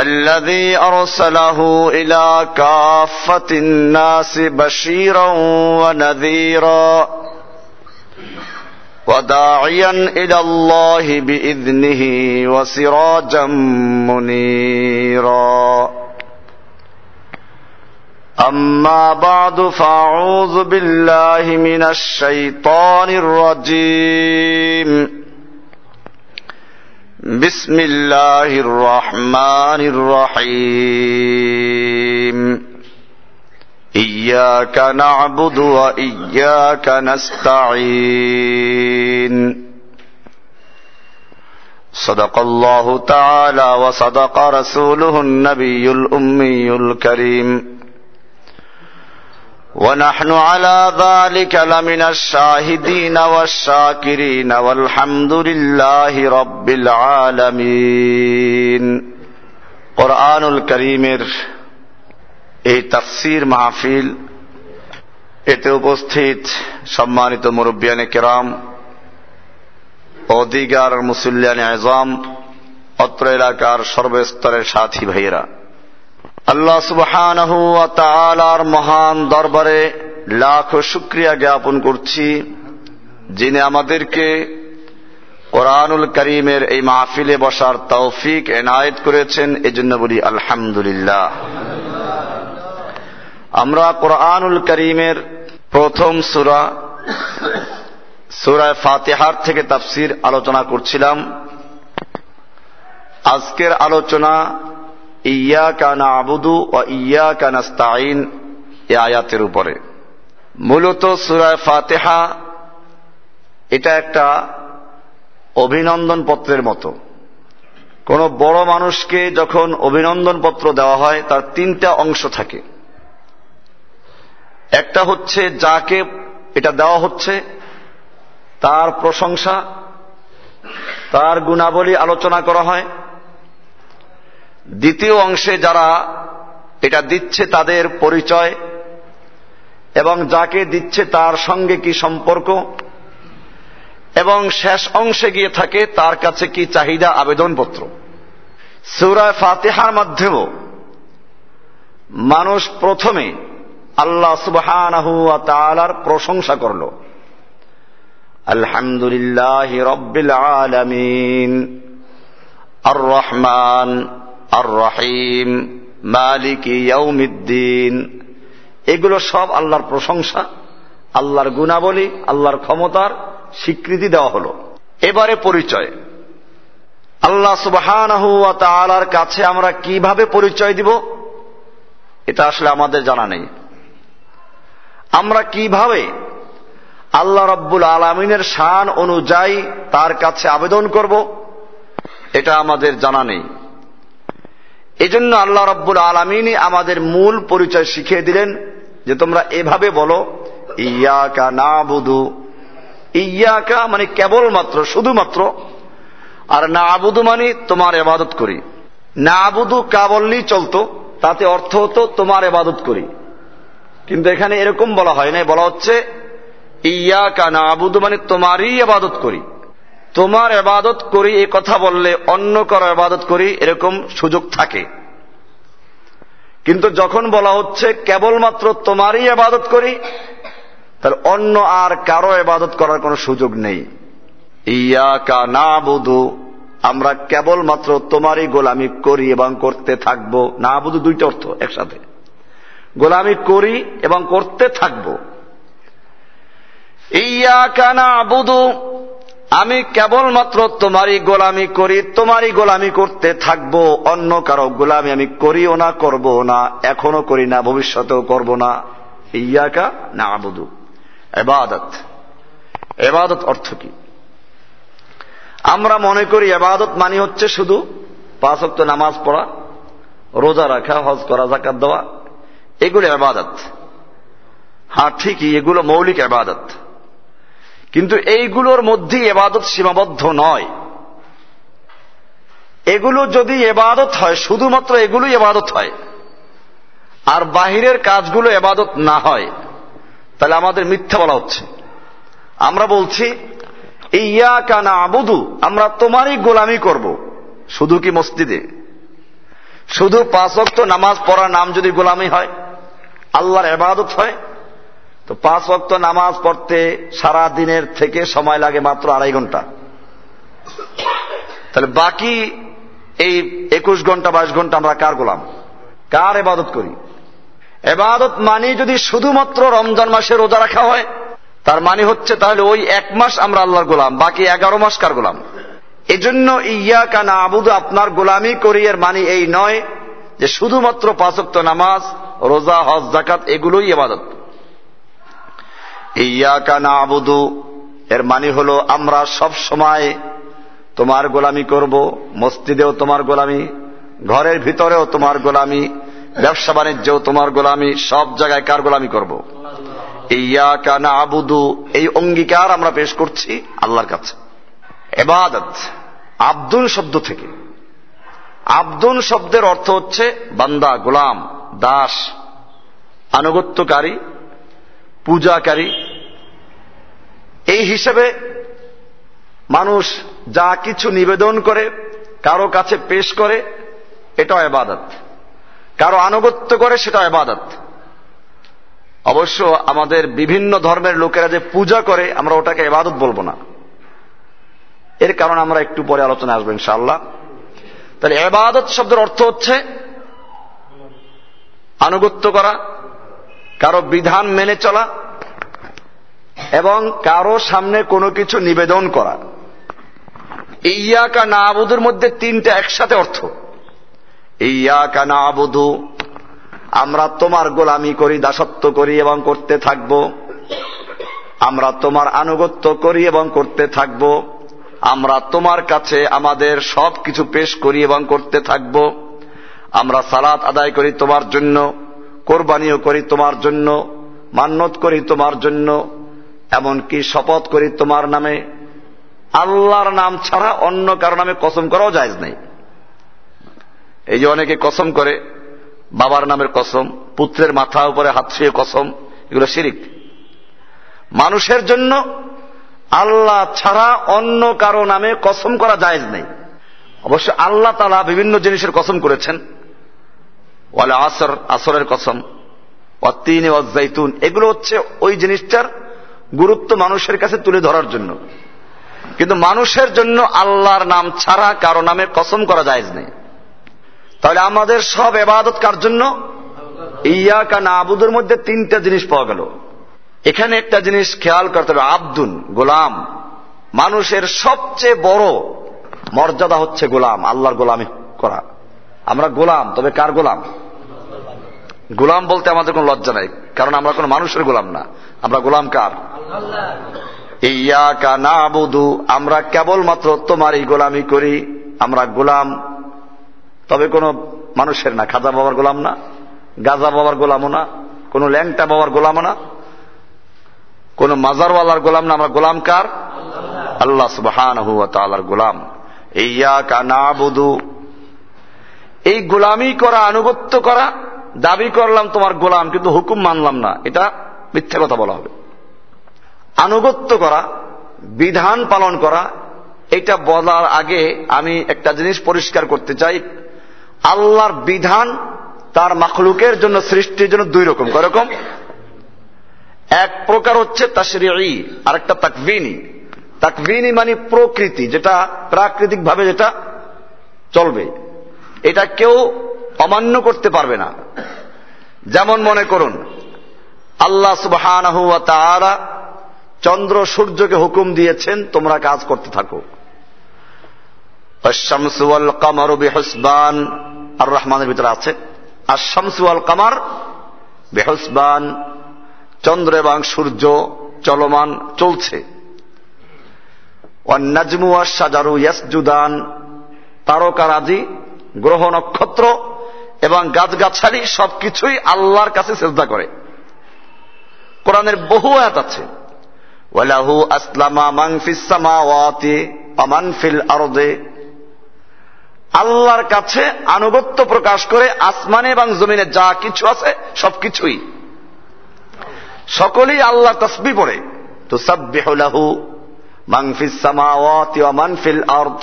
الذي أرسله إلى كافة الناس بشيرا ونذيرا وداعيا إلى الله بإذنه وسراجا منيرا. أما بعد فأعوذ بالله من الشيطان الرجيم. بسم الله الرحمن الرحيم اياك نعبد واياك نستعين صدق الله تعالى وصدق رسوله النبي الامي الكريم ونحن على ذلك لمن الشاهدين والشاكرين والحمد لله رب العالمين কোরআনুল করিমের এই তাফসির মাহফিল এতে উপস্থিত সম্মানিত মুরব্বিয়ানে কেরাম অধিকার মুসল্লিয়ানে আজম অত্র এলাকার সর্বস্তরের সাথী ভাইয়েরা আল্লাহ তাআলার মহান দরবারে লাখ শুক্রিয়া জ্ঞাপন করছি, যিনি আমাদেরকে কোরআনুল করিমের এই মাহফিলে বসার তৌফিক এনায়েত করেছেন, এজন্য বলি আলহামদুলিল্লাহ। আমরা কোরআনুল করিমের প্রথম সুরা, সুরায় ফাতেহার থেকে তাফসির আলোচনা করছিলাম। আজকের আলোচনা ইয়া কানা আবুদু ও ইয়া কানাস্তাইন এ আয়াতের উপরে। মূলত সুরায় ফাতেহা এটা একটা অভিনন্দন পত্রের মতো। কোন বড় মানুষকে যখন অভিনন্দন পত্র দেওয়া হয়, তার তিনটা অংশ থাকে। একটা হচ্ছে যাকে এটা দেওয়া হচ্ছে, তার প্রশংসা, তার গুণাবলী আলোচনা করা হয় দ্বিতীয় অংশে যারা এটা দিচ্ছে তাদের পরিচয় এবং যাকে দিচ্ছে তার সঙ্গে কি সম্পর্ক এবং শেষ অংশে গিয়ে থাকে তার কাছে কি চাহিদা আবেদনপত্র। সুরায় ফাতেহার মাধ্যমেও মানুষ প্রথমে আল্লাহ তাআলার প্রশংসা করল। আলহামদুলিল্লাহ রব্বিল আলামিন। আর রহমান আর রহিম মালিক ইয়ৌমিদ্দিন এগুলো সব আল্লাহর প্রশংসা, আল্লাহর গুণাবলী, আল্লাহর ক্ষমতার স্বীকৃতি দেওয়া হল। এবারে পরিচয়। আল্লাহ সুবহানাহু তাআলার কাছে আমরা কীভাবে পরিচয় দিব? এটা আসলে আমাদের জানা নেই। আমরা কীভাবে আল্লাহ রব্বুল আলমিনের শান অনুযায়ী তার কাছে আবেদন করব, এটা আমাদের জানা নেই। এজন্য আল্লাহ রব্বুল আলমিনই আমাদের মূল পরিচয় শিখিয়ে দিলেন যে তোমরা এভাবে বলো ইয়াকা না বুধু ইয়াকা মানে কেবলমাত্র, শুধুমাত্র, আর না আবুদু মানে তোমার এবাদত করি। না আবুদু কা বললেই চলতো, তাতে অর্থ হতো তোমার এবাদত করি। কিন্তু এখানে এরকম বলা হয় না বলা হচ্ছে ইয়াকা না আবুদু মানে তোমারই এবাদত করি। তোমার এবাদত করি, এই কথা বললে অন্য কারও এবাদত করি, এরকম সুযোগ থাকে। কিন্তু যখন বলা হচ্ছে কেবলমাত্র তোমারই এবাদত করি তাহলে অন্য আর কারও এবাদত করার কোনো সুযোগ নেই। ইয়া কা না বুধু আমরা কেবলমাত্র তোমারই গোলামি করি এবং করতে থাকব। না বুধু দুইটা অর্থ একসাথে। গোলামি করি এবং করতে থাকব। ইয়া কানা আবুদু আমি কেবলমাত্র তোমারই গোলামি করি, তোমারই গোলামি করতে থাকব, অন্য কারও গোলামি আমি করিও না, করব না, এখনও করি না, ভবিষ্যতেও করব না। ইয়াকা না আবুদু এবাদত। এবাদত অর্থ কি? আমরা মনে করি এবাদত মানে হচ্ছে শুধু পাঁচ অক্ট নামাজ পড়া, রোজা রাখা, হজ করা জাকাত দেওয়া, এগুলো এবাদত। হ্যাঁ ঠিকই, এগুলো মৌলিক এবাদত। কিন্তু এইগুলোর মধ্যেই এবাদত সীমাবদ্ধ নয়। এগুলো যদি এবাদত হয়, শুধুমাত্র এগুলোই এবাদত হয়। আর বাহিরের কাজগুলো এবাদত না হয়, তাহলে আমাদের মিথ্যা বলা হচ্ছে। আমরা বলছি ইয়া কানা আবুদু আমরা তোমারই গোলামি করব। শুধু কি মসজিদে? শুধু পাঁচ অক্ট নামাজ পড়ার নাম যদি গোলামি হয়, আল্লাহর এবাদত হয় তো পাঁচ অক্ট নামাজ পড়তে সারা দিনের থেকে সময় লাগে মাত্র আড়াই ঘণ্টা। তাহলে বাকি এই একুশ ঘণ্টা, বাইশ ঘণ্টা আমরা কার গোলাম? কার এবাদত করি? এবাদত মানে যদি শুধুমাত্র রমজান মাসে রোজা রাখা হয়, তার মানে হচ্ছে তাহলে ওই এক মাস আমরা আল্লাহর গোলাম, বাকি এগারো মাস কার গোলাম? এজন্য ইয়া কানা আবুদু আপনার গোলামি করি, এর মানে এই নয় যে শুধুমাত্র পাঁচক্ত নামাজ, রোজা, হজ জাকাত এগুলোই এবাদত। ইয়া কানা আবুদু এর মানে হল, আমরা সব সময় তোমার গোলামি করব, মসজিদেও তোমার গোলামি, ঘরের ভিতরেও তোমার গোলামি, ব্যবসা বাণিজ্যেও তোমার গোলামি, সব জায়গায় কার গোলামি করব? ইয়া কানা আবুদু এই অঙ্গীকার আমরা পেশ করছি আল্লাহর কাছে। এবাদত, আব্দুল শব্দ থেকে। আব্দুল শব্দের অর্থ হচ্ছে বান্দা, গোলাম, দাস, আনুগত্যকারী, পূজাকারী এই হিসেবে মানুষ যা কিছু নিবেদন করে, কারও কাছে পেশ করে, এটাও এবাদত। কারও আনুগত্য করে সেটা এবাদত। অবশ্য আমাদের বিভিন্ন ধর্মের লোকেরা যে পূজা করে, আমরা ওটাকে এবাদত বলব না। এর কারণ আমরা একটু পরে আলোচনা আসব, ইনশাআল্লাহ। তাহলে এবাদত শব্দের অর্থ হচ্ছে আনুগত্য করা, কারও বিধান মেনে চলা এবং কারও সামনে কোনো কিছু নিবেদন করা। ইয়াকা না আবুদুর মধ্যে তিনটা একসাথে অর্থ। ইয়াকা না আবুদু আমরা তোমার গোলামি করি, দাসত্ব করি এবং করতে থাকব। আমরা তোমার আনুগত্য করি এবং করতে থাকব। আমরা তোমার কাছে আমাদের সব কিছু পেশ করি এবং করতে থাকব। আমরা সালাত আদায় করি তোমার জন্য, কোরবানিও করি তোমার জন্য মান্যত করি তোমার জন্য এমনকি শপথ করি তোমার নামে। আল্লাহর নাম ছাড়া অন্য কারও নামে কসম করাও যায় নাই। এই যে অনেকে কসম করে, বাবার নামের কসম, পুত্রের মাথা উপরে হাত ছুঁয়ে কসম, এগুলো শিরিক। মানুষের জন্য আল্লাহ ছাড়া অন্য কারও নামে কসম করা জায়েজ নেই। অবশ্য আল্লাহ তালা বিভিন্ন জিনিসের কসম করেছেন। ওয়ালে আসর, আসরের কসম অতিন জৈতুন এগুলো হচ্ছে ওই জিনিসটার গুরুত্ব মানুষের কাছে তুলে ধরার জন্য। কিন্তু মানুষের জন্য আল্লাহর নাম ছাড়া কারও নামে কসম করা জায়েজ নেই। তাহলে আমাদের সব এবাদত কার জন্য? ইয়া কানা আবুদের মধ্যে তিনটা জিনিস পাওয়া গেল। এখানে একটা জিনিস খেয়াল করতে হবে, আব্দুন, গোলাম। মানুষের সবচেয়ে বড় মর্যাদা হচ্ছে গোলাম, আল্লাহর গোলামি করা। আমরা গোলাম, তবে কার গোলাম? গোলাম বলতে আমাদের কোনো লজ্জা নাই, কারণ আমরা কোনো মানুষের গোলাম না। আমরা গোলাম কার? ইয়া কানা আবুদু আমরা কেবলমাত্র তোমারই গোলামি করি, আমরা গোলাম। তবে কোনো মানুষের না, খাজা বাবার গোলাম না, গাজা বাবার গোলামও না, কোন ল্যাংটা বাবার গোলামও না, কোন মাজারওয়ালার গোলাম না, আমরা গোলাম কার? আল্লাহ সুবহান গোলাম। ইয়া কানা বুধু এই গোলামি করা, আনুগত্য করা, দাবি করলাম তোমার গোলাম, কিন্তু হুকুম মানলাম না। এটা মিথ্যা কথা বলা হবে। আনুগত্য করা, বিধান পালন করা, এটা বলার আগে আমি একটা জিনিস পরিষ্কার করতে চাই। আল্লাহর বিধান তার মাখলুকের জন্য, সৃষ্টির জন্য দুই রকম। কয়রকম এক প্রকার হচ্ছে তাশরি আর একটা তাকবিনী। তাকবিনী মানে প্রকৃতি, যেটা প্রাকৃতিক ভাবে যেটা চলবে। এটা কেউ অমান্য করতে পারবে না। যেমন মনে করুন আল্লাহ সুবহান চন্দ্র সূর্যকে হুকুম দিয়েছেন, তোমরা কাজ করতে থাকো। শামসুয়াল কামার বেহসবান, আর রহমানের ভিতরে আছে আর শামসুয়াল কামার বেহসবান, চন্দ্র এবং সূর্য চলমান, চলছে। নাজমু সাজারু ইয়াসজুদান, তারকারাজি, গ্রহ নক্ষত্র এবং গাছগাছালি সবকিছুই আল্লাহর কাছে চেষ্টা করে। কোরআনের বহু আয়াত আছে। ওয়ালাহু আসলামা মাংফিস অমানফিল আরদে। আল্লাহর কাছে আনুগত্য প্রকাশ করে আসমানে এবং জমিনে যা কিছু আছে, সবকিছুই। সকলেই আল্লাহ তসবি পড়ে। তো সাব্বিহুলাহু মাংফিস অমানফিল আরদ।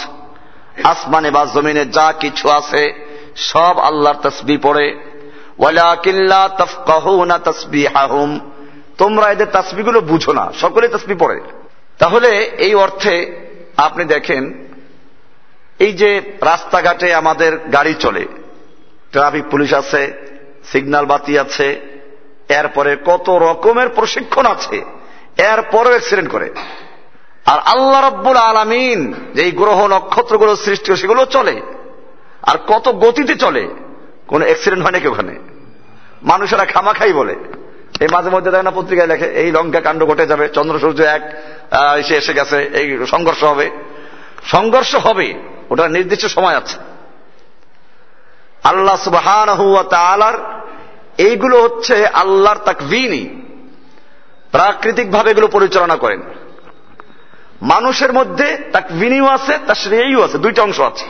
আসমানে বা জমিনে যা কিছু আছে, সব আল্লাহর তসবি পড়ে। ওয়ালাকিল্লা তাফকাহুনা তাসবিহাহুম। তোমরা এদের তাসবিগুলো বুঝো না সকলে তসবি পড়ে। তাহলে এই অর্থে আপনি দেখেন, এই যে রাস্তাঘাটে আমাদের গাড়ি চলে, ট্রাফিক পুলিশ আছে, সিগন্যাল বাতি আছে, এরপরে কত রকমের প্রশিক্ষণ আছে, এরপরেও অ্যাক্সিডেন্ট করে। আর আল্লাহ রব্বুল আলমিন যে গ্রহ নক্ষত্রগুলো সৃষ্টি সেগুলো চলে। আর কত গতিতে চলে, কোন অ্যাক্সিডেন্ট হয় নাকি ওখানে? মানুষেরা খামাখাই বলে। এই মাঝে মধ্যে দেখে না পত্রিকায় লেখে, এই লঙ্কা কাণ্ড ঘটে যাবে, চন্দ্র সূর্য এক এসে এসে গেছে, এই সংঘর্ষ হবে। সংঘর্ষ হবে, ওটা নির্দিষ্ট সময় আছে। আল্লাহ সুবহান এইগুলো হচ্ছে আল্লাহর তাকভিনী প্রাকৃতিক ভাবে এগুলো পরিচালনা করেন। মানুষের মধ্যে তাকভিনীও আছে তার শ্রেয়ও আছে, দুইটা অংশ আছে।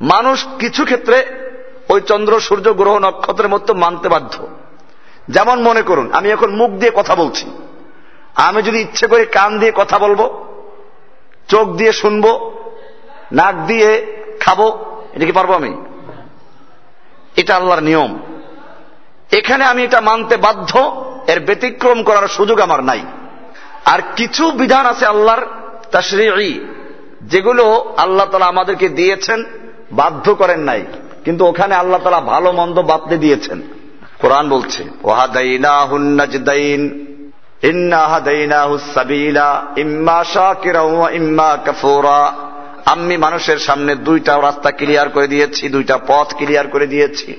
মানুষ কিছু ক্ষেত্রে ওই চন্দ্র সূর্য গ্রহ নক্ষত্রের মতো মানতে বাধ্য। যেমন মনে করুন, আমি এখন মুখ দিয়ে কথা বলছি। আমি যদি ইচ্ছে করে কান দিয়ে কথা বলব, চোখ দিয়ে শুনব, নাক দিয়ে খাব, এটা কি পারব আমি? এটা আল্লাহর নিয়ম। এখানে আমি এটা মানতে বাধ্য, এর ব্যতিক্রম করার সুযোগ আমার নাই। আর কিছু বিধান আছে আল্লাহর তাশরিঈ, যেগুলো আল্লাহ তালা আমাদেরকে দিয়েছেন, বাধ্য করেন নাই। কিন্তু ওখানে আল্লাহ তালা ভালো মন্দ বাতলে দিয়েছেন। কোরআন বলছে আমি মানুষের সামনে দুইটা রাস্তা ক্লিয়ার করে দিয়েছি, দুইটা পথ ক্লিয়ার করে দিয়েছি।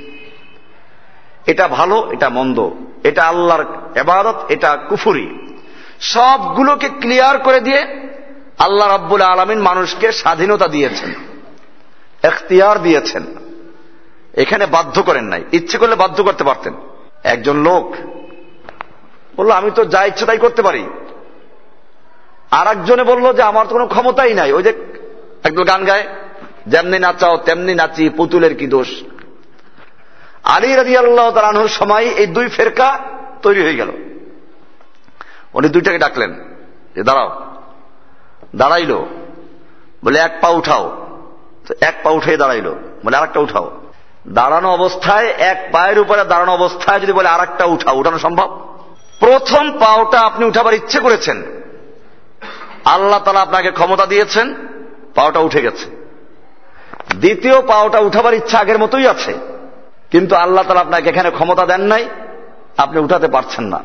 এটা ভালো, এটা মন্দ। এটা আল্লাহর এবাদত এটা কুফুরি। সবগুলোকে ক্লিয়ার করে দিয়ে আল্লাহ রাব্বুল আলমিন মানুষকে স্বাধীনতা দিয়েছেন, এখতিয়ার দিয়েছেন। এখানে বাধ্য করেন নাই। ইচ্ছে করলে বাধ্য করতে পারতেন। একজন লোক বলল, আমি তো যা ইচ্ছে তাই করতে পারি। আর একজনে বলল যে, আমার তো কোনো ক্ষমতাই নাই। ওই যে একদম গান গায়, যেমনি নাচাও, তেমনি নাচি, পুতুলের কি দোষ? আলী রাজি আল্লাহ তালানোর সময় এই দুই ফেরকা তৈরি হয়ে গেল। উনি দুইটাকে ডাকলেন যে, দাঁড়াও। দাঁড়াইল। বলে, এক পা উঠাও। এক পা উঠে দাঁড়াইলো। বলে, আরেকটা উঠাও। দাঁড়ানো অবস্থায়, এক পায়ের উপরে দাঁড়ানো অবস্থায় যদি বলে আর একটা উঠাও উঠানো সম্ভব? প্রথম পাওটা আপনি উঠাবার ইচ্ছে করেছেন। আল্লাহ তালা আপনাকে ক্ষমতা দিয়েছেন, পাওটা উঠে গেছে। দ্বিতীয় পাওটা উঠাবার ইচ্ছা আগের মতোই আছে, কিন্তু আল্লাহ তালা আপনাকে এখানে ক্ষমতা দেন নাই, আপনি উঠাতে পারছেন না।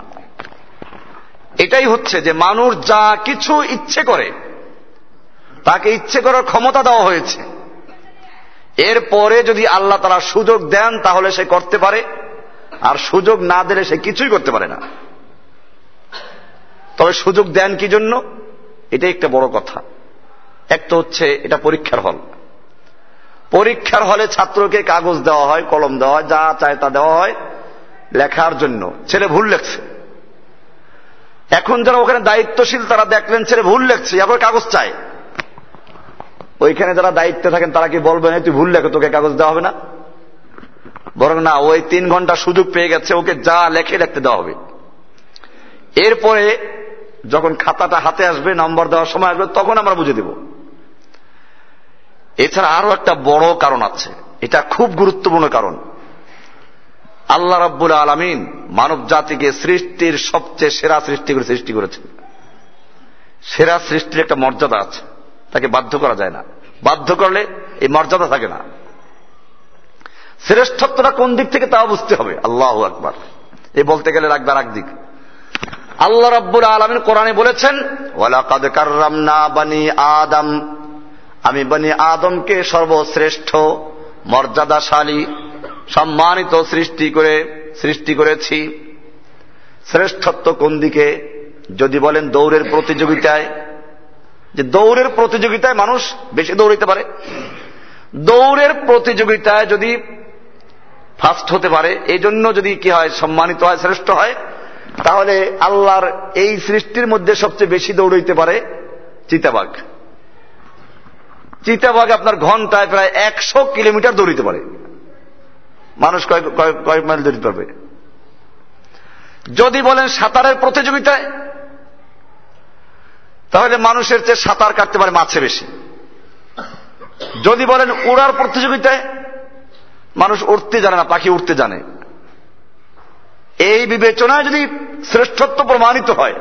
এটাই হচ্ছে যে মানুষ যা কিছু ইচ্ছে করে, তাকে ইচ্ছে করার ক্ষমতা দেওয়া হয়েছে। এরপরে যদি আল্লাহ তারা সুযোগ দেন, তাহলে সে করতে পারে। আর সুযোগ না দিলে সে কিছুই করতে পারে না। তবে সুযোগ দেন কি জন্য? এটাই একটা বড় কথা। এক তো হচ্ছে এটা পরীক্ষার হল। পরীক্ষার হলে ছাত্রকে কাগজ দেওয়া হয়, কলম দেওয়া হয়, যা চায় তা দেওয়া হয় লেখার জন্য। ছেলে ভুল লেখছে। এখন যারা ওখানে দায়িত্বশীল, তারা দেখলেন ছেলে ভুল লেখছে আবার কাগজ চায়। ওইখানে যারা দায়িত্বে থাকেন, তারা কি বলবেন তুই ভুল লেখো, তোকে কাগজ দেওয়া হবে না? বরং না, ওই তিন ঘণ্টা সুযোগ পেয়ে গেছে, ওকে যা লেখে লিখতে দেওয়া হবে। এরপরে যখন খাতাটা হাতে আসবে, নম্বর দেওয়ার সময় আসবে, তখন আমরা বুঝে দেব। এছাড়া আরও একটা বড় কারণ আছে। এটা খুব গুরুত্বপূর্ণ কারণ। আল্লাহ রব্বুল আলমিন মানব জাতিকে সৃষ্টির সবচেয়ে সেরা সৃষ্টি করে সৃষ্টি করেছেন। সেরা সৃষ্টির একটা মর্যাদা আছে। তাকে বাধ্য করা যায় না। বাধ্য করলে এই মর্যাদা থাকে না। শ্রেষ্ঠত্বটা কোন দিক থেকে তাও বুঝতে হবে। আল্লাহ আকবার। এই বলতে গেলে রাখবে আর দিক। আল্লাহ রাব্বুল আলমিন কোরআনে বলেছেন বানি আদম। আমি বানি আদমকে সর্বশ্রেষ্ঠ, মর্যাদাশালী, সম্মানিত সৃষ্টি করে, সৃষ্টি করেছি। শ্রেষ্ঠত্ব কোন দিকে? যদি বলেন দৌড়ের প্রতিযোগিতায় যে দৌড়ের প্রতিযোগিতায় মানুষ বেশি দৌড়াইতে পারে। দৌড়ের প্রতিযোগিতায় যদি ফার্স্ট হতে পারে এই জন্য যদি কি হয়, সম্মানিত হয়, শ্রেষ্ঠ হয়, তাহলে আল্লাহর এই সৃষ্টির মধ্যে সবচেয়ে বেশি দৌড়াইতে পারে চিতাবাঘ। চিতাবাঘ আপনার ঘন্টায় প্রায় একশো কিলোমিটার দৌড়িতে পারে। মানুষ কয়েক কয়েক মাইল দৌড়িতে পারবে? যদি বলেন সাঁতারের প্রতিযোগিতায় তাহলে মানুষের চেয়ে সাঁতার কাটতে পারে মাছে বেশি। যদি বলেন উড়ার প্রতিযোগিতায়, মানুষ উঠতে জানে না, পাখি উঠতে জানে। এই বিবেচনায় যদি শ্রেষ্ঠত্ব প্রমাণিত হয়,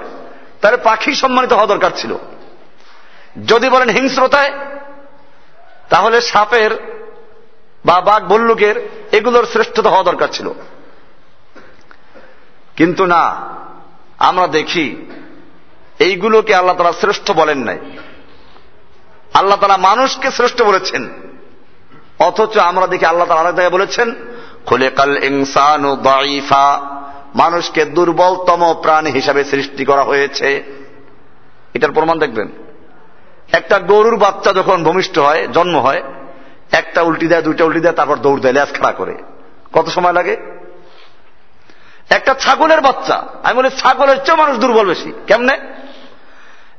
তাহলে পাখি সম্মানিত হওয়া দরকার ছিল। যদি বলেন হিংস্রতায়, তাহলে সাপের বা বাঘ ভল্লুকের এগুলোর শ্রেষ্ঠতা হওয়া দরকার ছিল। কিন্তু না, আমরা দেখি এইগুলোকে আল্লাহ তারা শ্রেষ্ঠ বলেন নাই। আল্লাহ তারা মানুষকে শ্রেষ্ঠ বলেছেন। অথচ আমরা দেখি আল্লাহ তালা আরেক জায়গায় বলেছেন, খুলেকাল ইনসানু দাইফা মানুষকে দুর্বলতম প্রাণী হিসাবে সৃষ্টি করা হয়েছে। এটার প্রমাণ দেখবেন। একটা গরুর বাচ্চা যখন ভূমিষ্ঠ হয়, জন্ম হয়, একটা উল্টি দেয়, দুইটা উল্টি দেয়, তারপর দৌড় দেয় ল্যাস খাড়া করে। কত সময় লাগে? একটা ছাগলের বাচ্চা, আমি বলি ছাগলের চেয়ে মানুষ দুর্বল বেশি। কেমনে?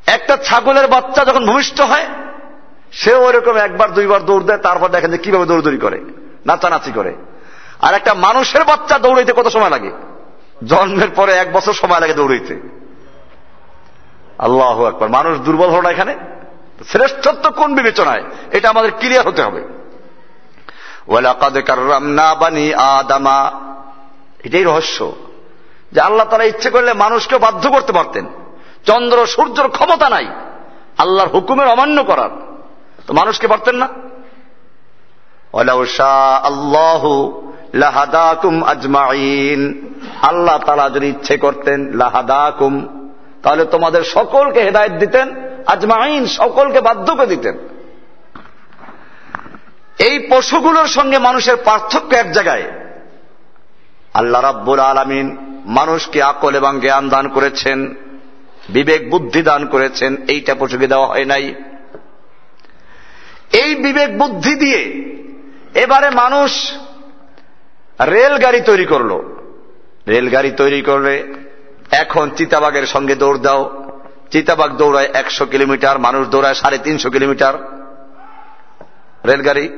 একটা ছাগলের বাচ্চা যখন ভূমিষ্ঠ হয়, সেও ওইরকম একবার, দুইবার দৌড় দেয়, তারপর দেখেন যে কীভাবে দৌড়দৌড়ি করে, নাচানাচি করে। আর একটা মানুষের বাচ্চা দৌড়াইতে কত সময় লাগে? জন্মের পরে এক বছর সময় লাগে দৌড়াইতে। আল্লাহ একবার মানুষ দুর্বল হলো না এখানে? শ্রেষ্ঠত্ব কোন বিবেচনায়? এটা আমাদের ক্লিয়ার হতে হবে। এটাই রহস্য। যে আল্লাহ তারা ইচ্ছে করলে মানুষকে বাধ্য করতে পারতেন। চন্দ্র, সূর্যের ক্ষমতা নাই। আল্লাহর হুকুমের অমান্য করার। তো মানুষকে পারতেন না। আল্লাহ লাহাদাকুম আল্লাহ তালা যদি ইচ্ছে করতেন, লাহাদাকুম, তাহলে তোমাদের সকলকে হেদায়ত দিতেন আজমাইন সকলকে বাধ্য করে দিতেন। এই পশুগুলোর সঙ্গে মানুষের পার্থক্য এক জায়গায়। আল্লাহ রাব্বুল আলমিন মানুষকে আকল এবং জ্ঞান দান করেছেন। বিবেক বুদ্ধি দান করেছেন, এইটা পশুকে দেওয়া হয় নাই। এই বিবেক বুদ্ধি দিয়ে এবারে মানুষ রেলগাড়ি তৈরি করল। রেলগাড়ি তৈরি করলে এখন চিতাবাগের সঙ্গে দৌড় দাও। চিতাবাগ দৌড়ায় একশো কিলোমিটার, মানুষ দৌড়ায় সাড়ে তিনশো কিলোমিটার। রেলগাড়ি,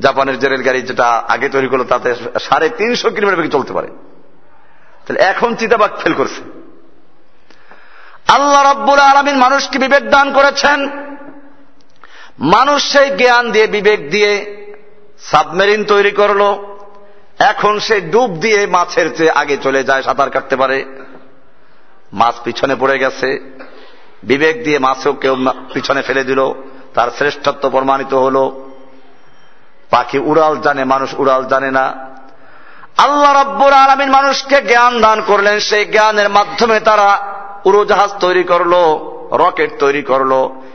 জাপানের যে রেলগাড়ি যেটা আগে তৈরি করল, তাতে সাড়ে তিনশো কিলোমিটার চলতে পারে। তাহলে এখন চিতাবাগ ফেল করছে। আল্লাহ রব্বুল আলমিন মানুষকে বিবেক দান করেছেন। মানুষ সেই জ্ঞান দিয়ে, বিবেক দিয়ে সাবমেরিন তৈরি করল। এখন সে ডুব দিয়ে মাছের চেয়ে আগে চলে যায়, সাঁতার কাটতে পারে। মাছ পিছনে পড়ে গেছে। বিবেক দিয়ে মাছও কেউ পিছনে ফেলে দিল। তার শ্রেষ্ঠত্ব প্রমাণিত হল। পাখি উড়াল জানে, মানুষ উড়াল জানে না। আল্লাহ রব্বুর আলমিন মানুষকে জ্ঞান দান করলেন। সেই জ্ঞানের মাধ্যমে তারা উড়োজাহাজ তৈরি করল, রকেট তৈরি করল,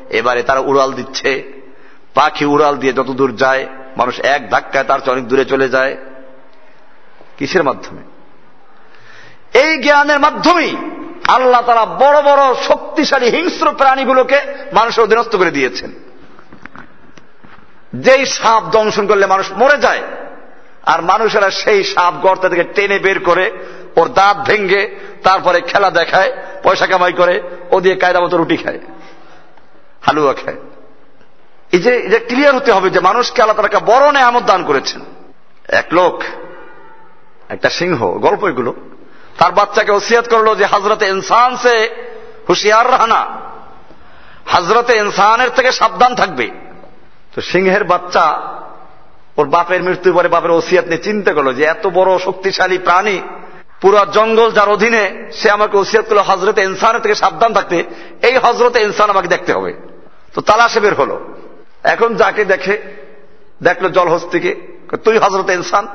এবারে তারা উড়াল দিচ্ছে। পাখি উড়াল দিয়ে যত দূর যায়, মানুষ এক ধাক্কায় তার অনেক দূরে চলে যায়। কিসের মাধ্যমে? এই জ্ঞানের মাধ্যমেই আল্লাহ তারা বড় বড় শক্তিশালী হিংস্র প্রাণীগুলোকে মানুষের অধীনস্থ করে দিয়েছেন। যেই সাপ দংশন করলে মানুষ মরে যায়, আর মানুষেরা সেই সাপ গর্ত থেকে টেনে বের করে ওর দাঁত ভেঙ্গে তারপরে খেলা দেখায় পয়সা কামাই করে, ও দিয়ে কায়দা মতো রুটি খায়, হালুয়া খায়। এই যে এটা ক্লিয়ার হতে হবে যে মানুষকে আল্লাহ তারা বড় নেয়ামত দান করেছেন। এক লোক, একটা সিংহ, গল্প এগুলো, তার বাচ্চাকে ওসিয়াত করল যে হাজরতে ইনসান সে হুশিয়ার রাহানা। হাজরতে ইনসানের থেকে সাবধান থাকবে। তো সিংহের বাচ্চা, ওর বাপের মৃত্যুর পরে বাপের ওসিয়াত নিয়ে চিন্তা করল যে এত বড় শক্তিশালী প্রাণী পুরো জঙ্গল যার অধীনে সে আমাকে ওসিয়াত করল হজরতে ইনসানের থেকে সাবধান থাকতে, এই হজরতে ইনসান আমাকে দেখতে হবে। তো তালাশে বের হলো। এখন যাকে দেখে, দেখল জলহস্তিকে তুই হজরত ইনসান?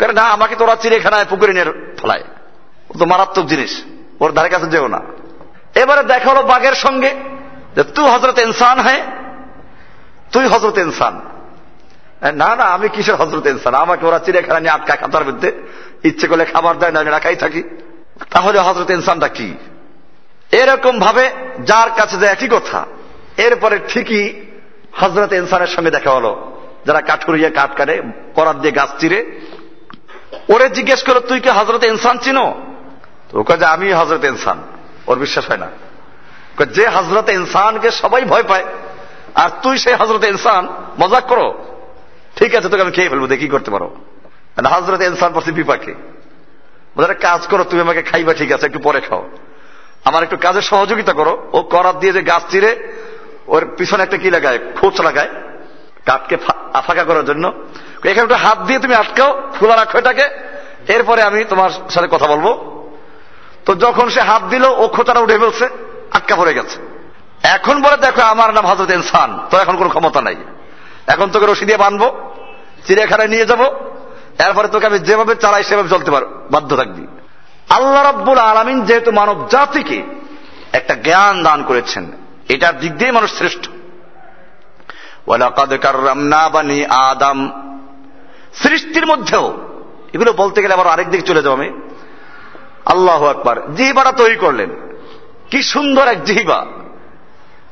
করে না, আমাকে তোরা চিড়িয়াখানায় পুকুরে নিয়ে ফেলায় ও তো মারাত্মক জিনিস। ওর ধারে কাছে যেও না। এবারে দেখা হলো বাঘের সঙ্গে যে, তুই হজরত ইনসান হ্যাঁ? তুই হজরত ইনসান? না না, আমি কিসের হজরত ইনসান? আমাকে ওরা চিড়িয়াখানা নিয়ে আটকা খাতার মধ্যে। ইচ্ছে করলে খাবার দেয়, না আমি রাখাই থাকি। তাহলে হজরত ইনসানটা কি? এরকম ভাবে যার কাছে যে একই কথা, এরপরে ঠিকই হজরত ইনসানের সঙ্গে দেখা হলো। যারা কাঠুরিয়া কাঠ কাটে করার দিয়ে গাছ চিরে। ওরে জিজ্ঞেস করো তুই কি হজরত ইনসান চিনো? তো ওকে যে আমি হজরত ইনসান। ওর বিশ্বাস হয় না। যে হজরত ইনসানকে সবাই ভয় পায়, আর তুই সেই হজরত ইনসান, মজাক করো। ঠিক আছে, তোকে আমি খেয়ে ফেলব, দেখি করতে পারো। হজরত ইনসান পড়ছি বিপাকে। বোধহয় কাজ করো, তুমি আমাকে খাইবা, ঠিক আছে, একটু পরে খাও। আমার একটু কাজের সহযোগিতা করো। ও করার দিয়ে যে গাছ চিরে, ওর পিছনে একটা কি লাগায়? খোঁচ লাগায়, কাঠকে ফাঁকা করার জন্য। এখানে একটু হাত দিয়ে তুমি আটকাও, খোলা রাখো এটাকে। এরপরে আমি তোমার সাথে কথা বলব। তো যখন সে হাত দিল, ও খোঁচাটা উঠে ফেলছে, আটকা পড়ে গেছে। এখন বলে, দেখো, আমার নাম হজরত ইনসান তো এখন কোনো ক্ষমতা নাই। এখন তোকে রশি দিয়ে বানবো চিড়িয়াখানায় নিয়ে যাব এরপরে তোকে আমি যেভাবে চালাই, সেভাবে চলতে পারো। বাধ্য থাকবি। আল্লাহ রব্বুল আলমিন যেহেতু মানব জাতিকে একটা জ্ঞান দান করেছেন, এটার দিক দিয়ে মানুষ শ্রেষ্ঠ। আদম। সৃষ্টির মধ্যেও, এগুলো বলতে গেলে আবার আরেক দিক চলে যাব আমি। আল্লাহ একবার জিহিবাটা তৈরি করলেন। কি সুন্দর এক জিহিবা।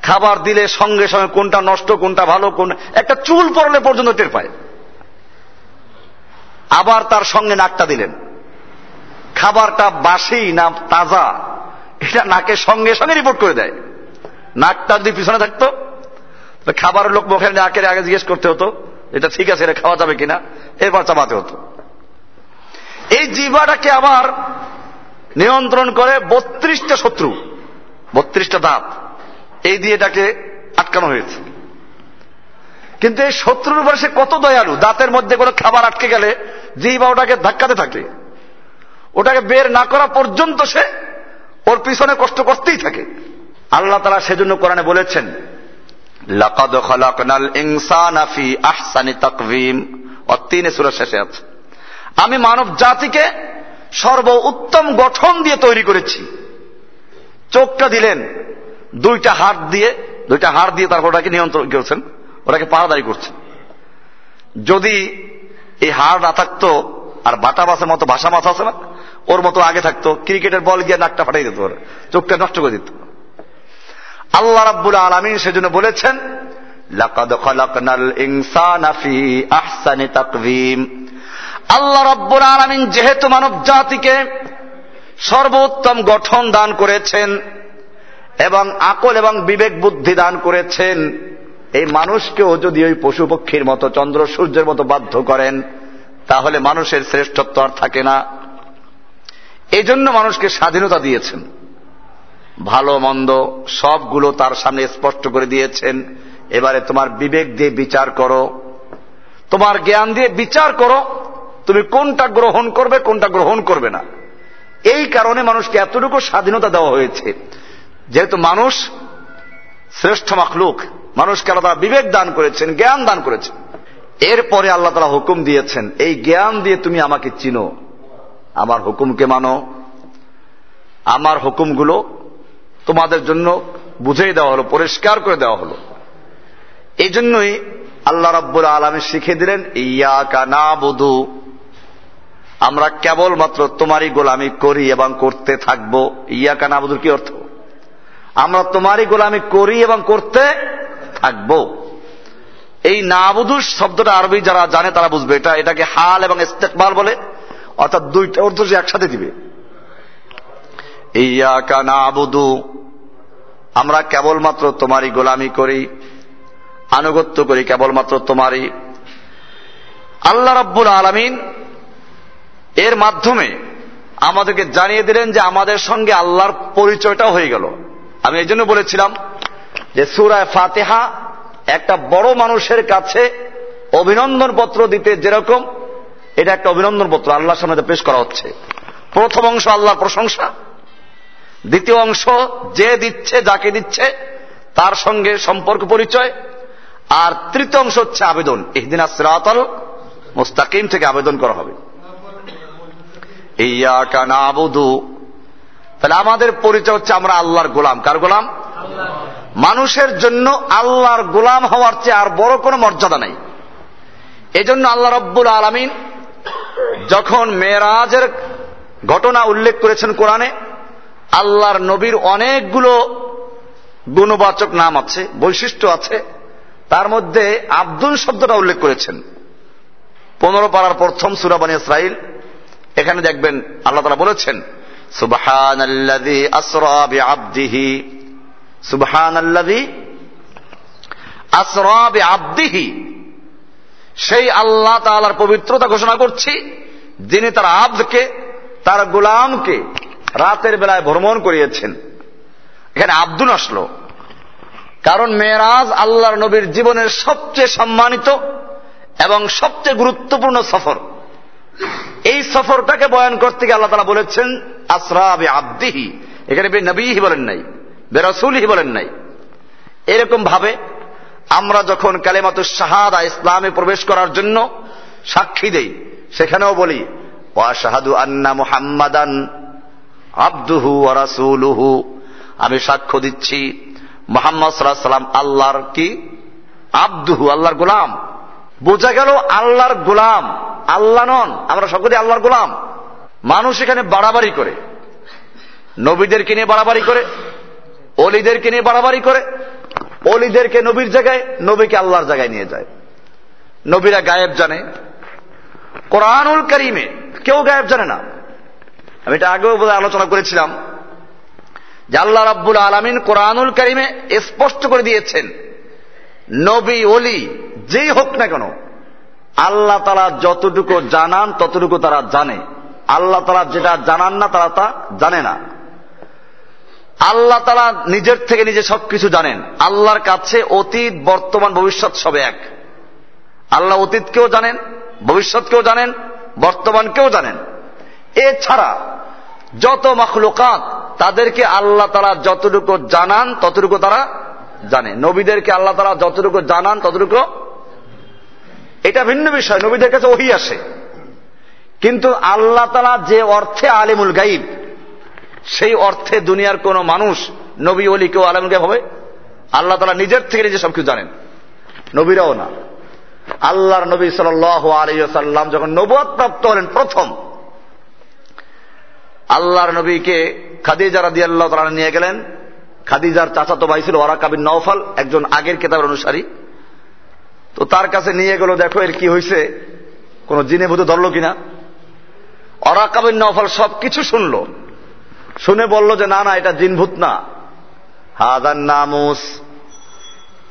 খাবার দিলে সঙ্গে সঙ্গে কোনটা নষ্ট, কোনটা ভালো, কোন একটা চুল পড়লে পর্যন্ত টের পায়। আবার তার সঙ্গে নাকটা দিলেন। খাবারটা বাসি না তাজা, এটা নাকের সঙ্গে সঙ্গে রিপোর্ট করে দেয়। নাকটা যদি পিছনে থাকতো খাবার লোক মুখে নাকের আগে জিজ্ঞেস করতে হতো, এটা ঠিক আছে, এটা খাওয়া যাবে কিনা, এরপর চাবাতে হতো। এই জিবাটাকে আবার নিয়ন্ত্রণ করে বত্রিশটা শত্রু, বত্রিশটা দাঁত, এই দিয়ে এটাকে আটকানো হয়েছে। কিন্তু এই শত্রুর উপরে সে কত দয়ালু? দাঁতের মধ্যে কোনো খাবার আটকে গেলে জিবা ওটাকে ধাক্কাতে থাকে। ওটাকে বের না করা পর্যন্ত সে ওর পিছনে কষ্ট করতেই থাকে। আল্লাহ তারা সেজন্য কোরআনে বলেছেন শেষে আছে। আমি মানব জাতিকে সর্ব উত্তম গঠন দিয়ে তৈরি করেছি। চোখটা দিলেন, দুইটা হাত দিয়ে, দুইটা হাড় দিয়ে তারপর ওটাকে নিয়ন্ত্রণ করছেন। ওটাকে পাহাদারি করছে। যদি এই হাড় না থাকতো, আর বাটা বাসের মতো ভাষা মাছ আছে না, ওর মতো আগে থাকতো, ক্রিকেটের বল গিয়ে নাকটা ফাটাই দিত ওর, চোখটা নষ্ট করে দিত। আল্লাহ রাব্বুল আলমিন সেজন্য বলেছেন আল্লাহ রাব্বুল আলমিন যেহেতু মানব জাতিকে সর্বোত্তম গঠন দান করেছেন, এবং আকল এবং বিবেক বুদ্ধি দান করেছেন এই মানুষকেও যদি ওই পশু পক্ষীর মতো, চন্দ্র সূর্যের মতো বাধ্য করেন, তাহলে মানুষের শ্রেষ্ঠত্ব আর থাকে না। এই জন্য মানুষকে স্বাধীনতা দিয়েছেন। ভালো, মন্দ, সবগুলো তার সামনে স্পষ্ট করে দিয়েছেন। এবারে তোমার বিবেক দিয়ে বিচার করো। তোমার জ্ঞান দিয়ে বিচার করো। তুমি কোনটা গ্রহণ করবে, কোনটা গ্রহণ করবে না। এই কারণে মানুষকে এতটুকু স্বাধীনতা দেওয়া হয়েছে। যেহেতু মানুষ শ্রেষ্ঠ মাখলুক মানুষকে আলাদা বিবেক দান করেছেন, জ্ঞান দান করেছেন। এরপরে আল্লাহ তালা হুকুম দিয়েছেন, এই জ্ঞান দিয়ে তুমি আমাকে চিনো। আমার হুকুমকে মানো। আমার হুকুমগুলো তোমাদের জন্য বুঝেই দেওয়া হলো, পরিষ্কার করে দেওয়া হলো। এই জন্যই আল্লাহ রাব্বুল আলমী শিখে দিলেন ইয়া কানা বধু আমরা কেবলমাত্র তোমারই গোলামি করি এবং করতে থাকব। ইয়া কানা বধুর কি অর্থ? আমরা তোমারই গোলামি করি এবং করতে থাকব। এই নাবুদুস শব্দটা আরবি যারা জানে তারা বুঝবে। এটা, এটাকে হাল এবং ইস্তেকবাল বলে, অর্থাৎ দুইটা অর্থ সে একসাথে দিবে। ইয়া কানা আবুদু আমরা কেবলমাত্র তোমারই গোলামি করি, আনুগত্য করি কেবলমাত্র তোমারই। আল্লাহ রব্বুল আলমিন এর মাধ্যমে আমাদেরকে জানিয়ে দিলেন যে আমাদের সঙ্গে আল্লাহর পরিচয়টাও হয়ে গেল। আমি এই জন্য বলেছিলাম যে সুরায় ফাতেহা একটা বড় মানুষের কাছে অভিনন্দন পত্র দিতে যেরকম, এটা একটা অভিনন্দন পত্র আল্লাহর সামনে পেশ করা হচ্ছে। প্রথম অংশ আল্লাহর প্রশংসা, দ্বিতীয় অংশ যে দিচ্ছে, যাকে দিচ্ছে, তার সঙ্গে সম্পর্ক পরিচয়, আর তৃতীয় অংশ হচ্ছে আবেদন। ইহদিন আসরাতল মুস্তাকিম থেকে আবেদন করা হবে। আবুদু তাহলে আমাদের পরিচয় হচ্ছে আমরা আল্লাহর গোলাম। কার গোলাম? মানুষের জন্য আল্লাহর গোলাম হওয়ার চেয়ে আর বড় কোনো মর্যাদা নেই। এজন্য আল্লাহ রব্বুল আলমিন যখন মেয়েরাজের ঘটনা উল্লেখ করেছেন কোরআনে, আল্লাহর নবীর অনেকগুলো গুণবাচক নাম আছে, বৈশিষ্ট্য আছে, তার মধ্যে আব্দুল শব্দটা উল্লেখ করেছেন। পনেরো পাড়ার প্রথম সুরাবানী ইসরাইল এখানে দেখবেন আল্লাহ তারা বলেছেন সুবহান আসরাবি আব্দিহি সেই আল্লাহ তালার পবিত্রতা ঘোষণা করছি, যিনি তার আব্দকে, তার গোলামকে রাতের বেলায় ভ্রমণ করিয়েছেন। এখানে আব্দুল আসলো। কারণ মেয়েরাজ আল্লাহর নবীর জীবনের সবচেয়ে সম্মানিত এবং সবচেয়ে গুরুত্বপূর্ণ সফর। এই সফরটাকে বয়ান করতে গিয়ে আল্লাহ তালা বলেছেন আসরাবে আব্দিহি এখানে নবীহি বলেন নাই। বেরসুলহি বলেন নাই। এরকম ভাবে আমরা যখন কালেমাতুর শাহাদা ইসলামে প্রবেশ করার জন্য সাক্ষী দেই, সেখানেও বলি ওয়াশাহাদু আন্না মুহাম্মাদান আব্দুহু রাসূলুহু। আমি সাক্ষ্য দিচ্ছি, মোহাম্মদ সাল্লাহ সাল্লাম আল্লাহর কি? আব্দুহু, আল্লাহর গোলাম। বোঝা গেল আল্লাহর গোলাম, আল্লাহ নন, আমরা সকলে আল্লাহর গোলাম। মানুষ এখানে বাড়াবাড়ি করে, নবীদেরকে নিয়ে বাড়াবাড়ি করে অলিদেরকে নিয়ে বাড়াবাড়ি করে, অলিদেরকে নবীর জায়গায়, নবীকে আল্লাহর জায়গায় নিয়ে যায়। নবীরা গায়েব জানে। কোরআনুল করিমে কেউ গায়েব জানে না। আমি এটা আগেও বোধহয় আলোচনা করেছিলাম যে আল্লাহ রাব্বুল আলমিন কোরআনুল করিমে স্পষ্ট করে দিয়েছেন, নবী, অলি, যেই হোক না কেন, আল্লাহ তারা যতটুকু জানান ততটুকু তারা জানে। আল্লাহ তারা যেটা জানান না তারা তা জানে না। আল্লাহ তারা নিজের থেকে নিজে সবকিছু জানেন। আল্লাহর কাছে অতীত, বর্তমান, ভবিষ্যৎ সবে এক। আল্লাহ অতীতকেও জানেন, ভবিষ্যৎকেও জানেন, বর্তমানকেও জানেন। এছাড়া যত মখলুকাত, তাদেরকে আল্লাহ তারা যতটুকু জানান, ততটুকু তারা জানে। নবীদেরকে আল্লাহ তারা যতটুকু জানান, ততটুকু এটা ভিন্ন বিষয়, নবীদের কাছে ওহি আসে। কিন্তু আল্লাহ তালা যে অর্থে আলিমুল গাইব সেই অর্থে দুনিয়ার কোন মানুষ নবী অলি কেউ আলম গাইব হবে? আল্লাহ তালা নিজের থেকে নিজে সবকিছু জানেন। নবীরাও না। আল্লাহর নবী সাল আলিয়াল্লাম যখন নবদ প্রাপ্ত হলেন প্রথম, আল্লাহর নবীকে খাদিজা রাদি আল্লাহ তালা নিয়ে গেলেন। খাদিজার চাচাতো ভাই ছিল ওরা কাবিন নওফাল, একজন আগের কেতাবের অনুসারী। তো তার কাছে নিয়ে গেল, দেখো এর কি হয়েছে কোন জিনে ভূতে ধরলো কিনা? অরাকাবিন নওফাল সব কিছু শুনলো। শুনে বলল যে, না না, এটা জিনভূত না। হাদান নামুস।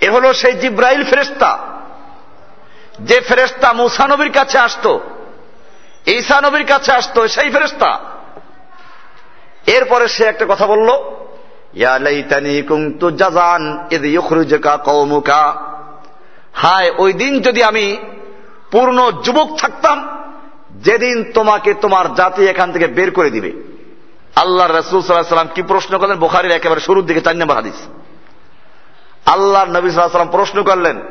এ হলো সেই জিব্রাইল ফেরেস্তা যে ফেরেস্তা মুসা নবীর কাছে আসতো, ঈসা নবীর কাছে আসতো, সেই ফেরেস্তা এরপরে সে একটা কথা বলল হায়, ওই দিন যদি আমি পূর্ণ যুবক থাকতাম, যেদিন তোমাকে তোমার জাতি এখান থেকে বের করে দিবে। আল্লাহ রসুল সাল্লাহ সাল্লাম কি প্রশ্ন করলেন? বোখারির একেবারে শুরুর দিকে চার নম্বর হাদিস। আল্লাহ নবী সাল্লাম প্রশ্ন করলেন,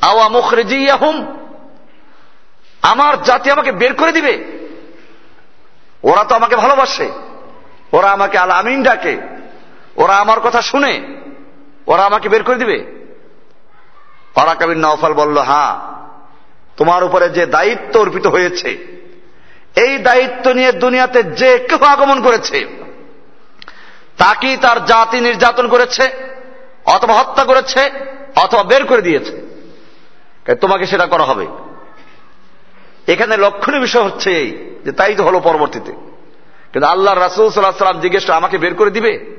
আওয়া মুখরেজিয়াহুম? আমার জাতি আমাকে বের করে দিবে। ওরা তো আমাকে ভালোবাসে। ওরা আমাকে আল আমিন ডাকে। ওরা আমার কথা শুনে। ওরা আমাকে বের করে দিবে। অরাকাবিন নওফাল বলল হ্যাঁ তোমার উপরে যে দায়িত্ব অর্পিত হয়েছে এই দায়িত্ব নিয়ে দুনিয়াতে যে কেউ আগমন করেছে তাকেই তার জাতি নির্যাতন করেছে, অথবা হত্যা করেছে, অথবা বের করে দিয়েছে। তোমাকে সেটা করা হবে। এখানে লক্ষণীয় বিষয় হচ্ছে এই, যে তাই তো হলো পরবর্তীতে। কিন্তু আল্লাহ রাসুল সাল্লাহ সাল্লাম জিজ্ঞেস আমাকে বের করে দিবে?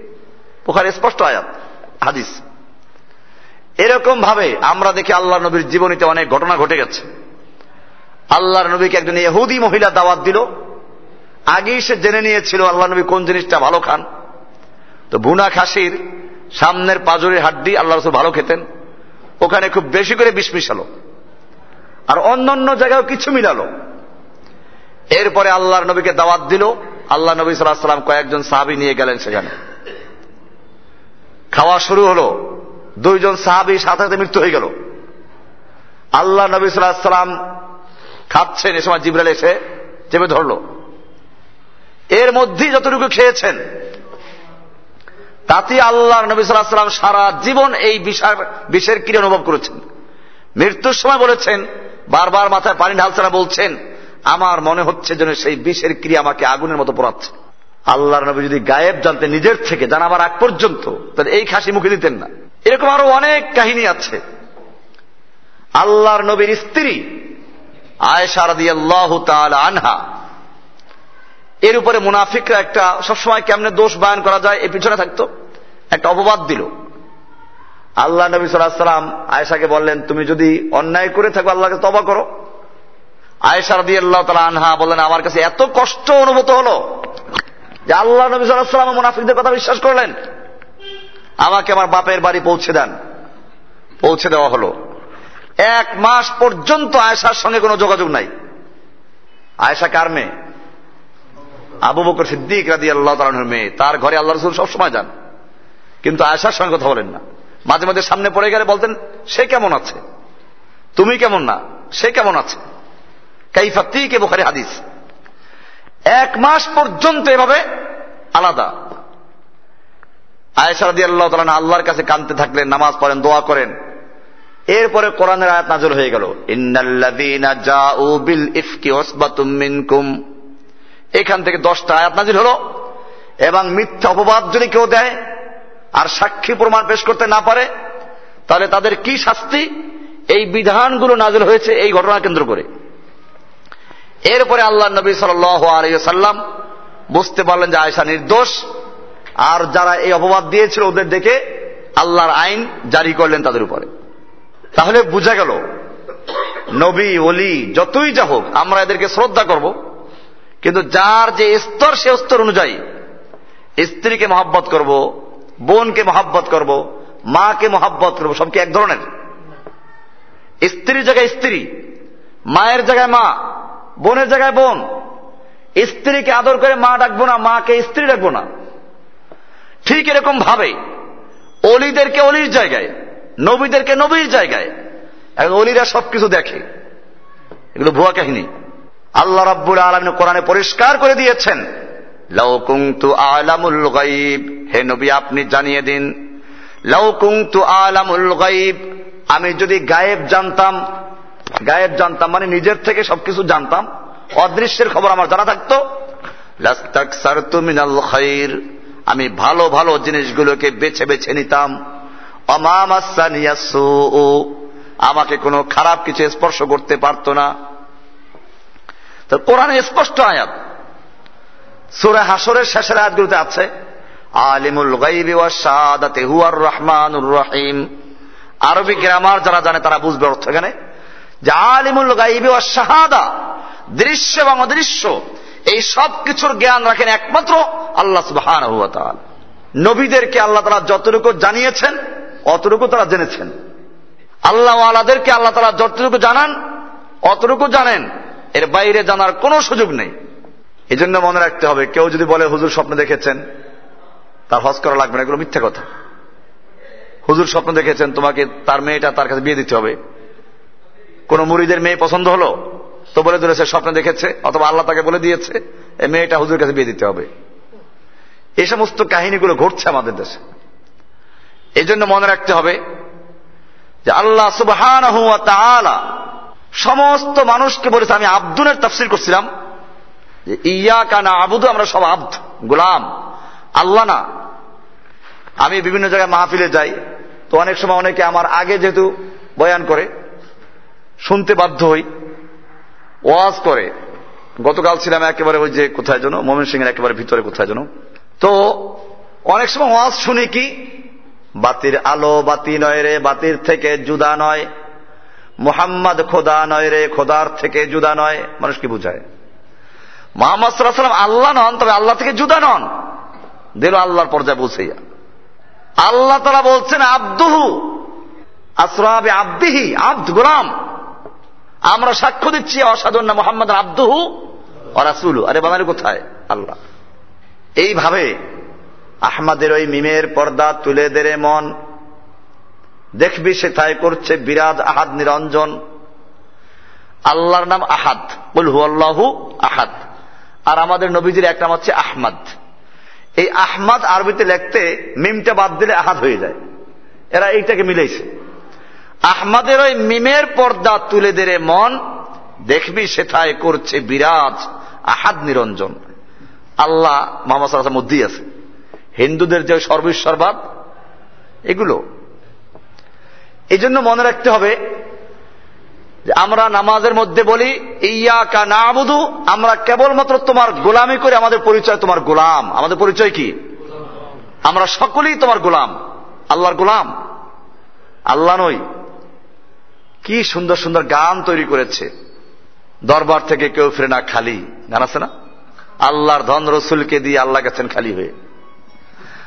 পোখার স্পষ্ট আয়াত, হাদিস। এরকম ভাবে আমরা দেখি আল্লাহ নবীর জীবনীতে অনেক ঘটনা ঘটে গেছে। আল্লাহর নবীকে একজন এহুদি মহিলা দাওয়াত দিল। আগেই সে জেনে নিয়েছিল আল্লাহ নবী কোন জিনিসটা ভালো খান। তো বুনা খাসির সামনের পাজরের হাড্ডি আল্লাহ রসুল ভালো খেতেন। ওখানে খুব বেশি করে বিষ মিশালো। আর অন্য অন্য জায়গায় কিছু মিলালো। এরপরে আল্লাহর নবীকে দাওয়াত দিল। আল্লাহ নবী সাল্লাম কয়েকজন সাহাবি নিয়ে গেলেন সেখানে। খাওয়া শুরু হলো। দুইজন সাহাবি সাথে সাথে মৃত্যু হয়ে গেল। আল্লাহ নবী সাল্লাহ সাল্লাম খাচ্ছেন এ সময় জিব্রাইল এসে চেপে ধরল। এর মধ্যেই যতটুকু খেয়েছেন তাতে আল্লাহ নবী সাল্লাম সারা জীবন এই বিষার, বিষের ক্রিয়া অনুভব করেছেন। মৃত্যুর সময় বলেছেন, বারবার মাথায় পানি ঢালছাড়া বলছেন, আমার মনে হচ্ছে যেন সেই বিষের ক্রিয়া আমাকে আগুনের মতো পড়াচ্ছে। আল্লাহর নবী যদি গায়েব জানতে নিজের থেকে, জানাবার আগ পর্যন্ত, তাহলে এই খাসি মুখে দিতেন না। এরকম আরও অনেক কাহিনী আছে। আল্লাহর নবীর স্ত্রী আয়েশা রাদি আল্লাহ আনহা। এর উপরে মুনাফিকরা একটা সবসময় কেমনে দোষ বায়ন করা যায় এ পিছনে থাকতো। একটা অপবাদ দিল। আল্লাহ নবী সাল্লাম আয়েশাকে বললেন, তুমি যদি অন্যায় করে থাকো আল্লাহকে তবা করো। আয়েশা রাদি আল্লাহ তালা আনহা বললেন, আমার কাছে এত কষ্ট অনুভূত হলো যে আল্লাহ নবী সাল্লাম মুনাফিকদের কথা বিশ্বাস করলেন। আমাকে আমার বাপের বাড়ি পৌঁছে দেন। পৌঁছে দেওয়া হলো। এক মাস পর্যন্ত আয়েশার সঙ্গে কোনো যোগাযোগ নাই। আয়েশা কার মেয়ে? আবু বকর সিদ্দিক রাদি আল্লাহ তালানোর মেয়ে। তার ঘরে আল্লাহ রসুল সবসময় যান। কিন্তু আয়েশার সঙ্গে কথা বলেন না। মাঝে মাঝে সামনে পড়ে গেলে বলতেন, সে কেমন আছে? তুমি কেমন না? সে কেমন আছে? কাইফাতি কে বোখারি হাদিস। এক মাস পর্যন্ত এভাবে আলাদা। আয়েশা রাদি আল্লাহ তালা আল্লাহর কাছে কানতে থাকলেন, নামাজ পড়েন, দোয়া করেন। এরপরে কোরআনের আয়াত নাজল হয়ে গেল। এখান থেকে দশটা আয়াত নাজিল হলো। এবং মিথ্যা অপবাদ যদি কেউ দেয়, আর সাক্ষী প্রমাণ পেশ করতে না পারে, তাহলে তাদের কি শাস্তি? এই বিধানগুলো নাজিল হয়েছে এই ঘটনা কেন্দ্র করে। এরপরে আল্লাহ নবী সাল্লাম বুঝতে পারলেন যে আয়সা নির্দোষ, আর যারা এই অপবাদ দিয়েছিল ওদের দেখে আল্লাহর আইন জারি করলেন তাদের উপরে। তাহলে বোঝা গেল, নবী অলি যতই যা হোক, আমরা এদেরকে শ্রদ্ধা করব। কিন্তু যার যে স্তর, সে স্তর অনুযায়ী স্ত্রীকে মহাব্বত করব, বোনকে মহাব্বত করব, মাকে মহাব্বত করব সবকে এক ধরনের? স্ত্রীর জায়গায় স্ত্রী, মায়ের জায়গায় মা, বোনের জায়গায় বোন। স্ত্রীকে আদর করে মা ডাকবো না, মাকে স্ত্রী ডাকবো না। ঠিক এরকম ভাবে অলিদেরকে অলির জায়গায় নবীদেরকে নবীর জায়গায়। অলিরা সবকিছু দেখে। এগুলো ভুয়া কাহিনী। আল্লাহ রাব্বুল আলমিন কোরআনে পরিষ্কার করে দিয়েছেন লৌকুংতু আলামুল গাইব হে নবী, আপনি জানিয়ে দিন লৌকুংতু আলামুল গাইব আমি যদি গায়েব জানতাম গায়েব জানতাম মানে নিজের থেকে সবকিছু জানতাম, অদৃশ্যের খবর আমার জানা থাকতো মিনাল খাইর। আমি ভালো ভালো জিনিসগুলোকে বেছে বেছে নিতাম। আমাকে কোনো খারাপ কিছু স্পর্শ করতে পারত না। তো কোরআনে স্পষ্ট আয়াত। সুরে হাসরের শেষের আয়াতগুলোতে আছে, আলিমুল গাইবি হুয়ার রহমানুর রহিম। আরবি গ্রামার যারা জানে তারা বুঝবে অর্থ এখানে। যে আলিমুল গাইবি শাহাদা, দৃশ্য এবং অদৃশ্য, এই সব কিছুর জ্ঞান রাখেন একমাত্র আল্লাহ সুবহান নবীদেরকে আল্লাহ তারা যতটুকু জানিয়েছেন অতটুকু তারা জেনেছেন। আল্লাহ আলাদেরকে আল্লাহ তারা যতটুকু জানান, অতটুকু জানেন, এর বাইরে জানার কোনো সুযোগ নেই। এই জন্য মনে রাখতে হবে, কেউ যদি বলে, হুজুর স্বপ্ন দেখেছেন, তার হজ করা লাগবে না, এগুলো মিথ্যা কথা। হুজুর স্বপ্ন দেখেছেন, তোমাকে তার মেয়েটা তার কাছে বিয়ে দিতে হবে। কোন মুড়িদের মেয়ে পছন্দ হলো? তো বলে ধরেছে স্বপ্ন দেখেছে, অথবা আল্লাহ তাকে বলে দিয়েছে এই মেয়েটা হুজুর কাছে বিয়ে দিতে হবে। এই সমস্ত কাহিনীগুলো ঘটছে আমাদের দেশে। এই জন্য মনে রাখতে হবে যে আল্লাহ সুবহান সমস্ত মানুষকে বলেছে, আমি আব্দুলের তাফসির করছিলাম যে ইয়া কানা আবুদু আমরা সব আব্দ, গোলাম, আল্লাহ না। আমি বিভিন্ন জায়গায় মাহফিলে যাই, তো অনেক সময় অনেকে আমার আগে যেহেতু বয়ান করে, শুনতে বাধ্য হই, ওয়াজ করে। গতকাল ছিলাম একেবারে ওই যে কোথায় যেন, মোমিন সিং এর একেবারে ভিতরে কোথায় যেন। তো অনেক সময় ওয়াজ শুনি কি বাতির আলো বাতি নয় রে, বাতির থেকে জুদা নয়। মোহাম্মদ খোদা নয় রে, খোদার থেকে জুদা নয়। মানুষ কি বুঝায়? মোহাম্মদ সাল্লাম আল্লাহ নন, তবে আল্লাহ থেকে জুদা নন। দিল আল্লাহর পর্যায়ে পৌঁছাইয়া আল্লাহ তারা বলছেন, আব্দুহু আসরাবে আব্দিহি আব্দ, গোলাম। আমরা সাক্ষ্য দিচ্ছি অসাধন না মোহাম্মদ আব্দুহু অরাসুলু আরে বাঙালি কোথায়? আল্লাহ। এইভাবে আহমাদের ওই মিমের পর্দা তুলে দেরে মন। দেখবি সে তাই করছে বিরাজ আহাদ নিরঞ্জন। আল্লাহর নাম আহাদ। বলহু আল্লাহু আহাদ। আর আমাদের নবীজির এক নাম হচ্ছে আহমাদ। এই আহমাদ আরবিতে লিখতে মিমটা বাদ দিলে আহাদ হয়ে যায়। এরা এইটাকে মিলাইছে। আহমাদের ওই মিমের পর্দা তুলে দেরে মন। দেখবি সেথায় করছে বিরাজ আহাদ নিরঞ্জন। আল্লাহ মোহাম্মদ মধ্যেই আছে। হিন্দুদের যে সর্বেশ্বরবাদ এগুলো। এই জন্য মনে রাখতে হবে যে আমরা নামাজের মধ্যে বলি ইয়া কা না আবুদু আমরা কেবলমাত্র তোমার গোলামি করে আমাদের পরিচয় তোমার গোলাম। আমাদের পরিচয় কি? আমরা সকলেই তোমার গোলাম, আল্লাহর গোলাম। আল্লাহ নই। কি সুন্দর সুন্দর গান তৈরি করেছে। দরবার থেকে কেউ ফিরে না খালি। গান আছে না? আল্লাহর ধন রসুলকে দিয়ে আল্লাহ গেছেন খালি হয়ে।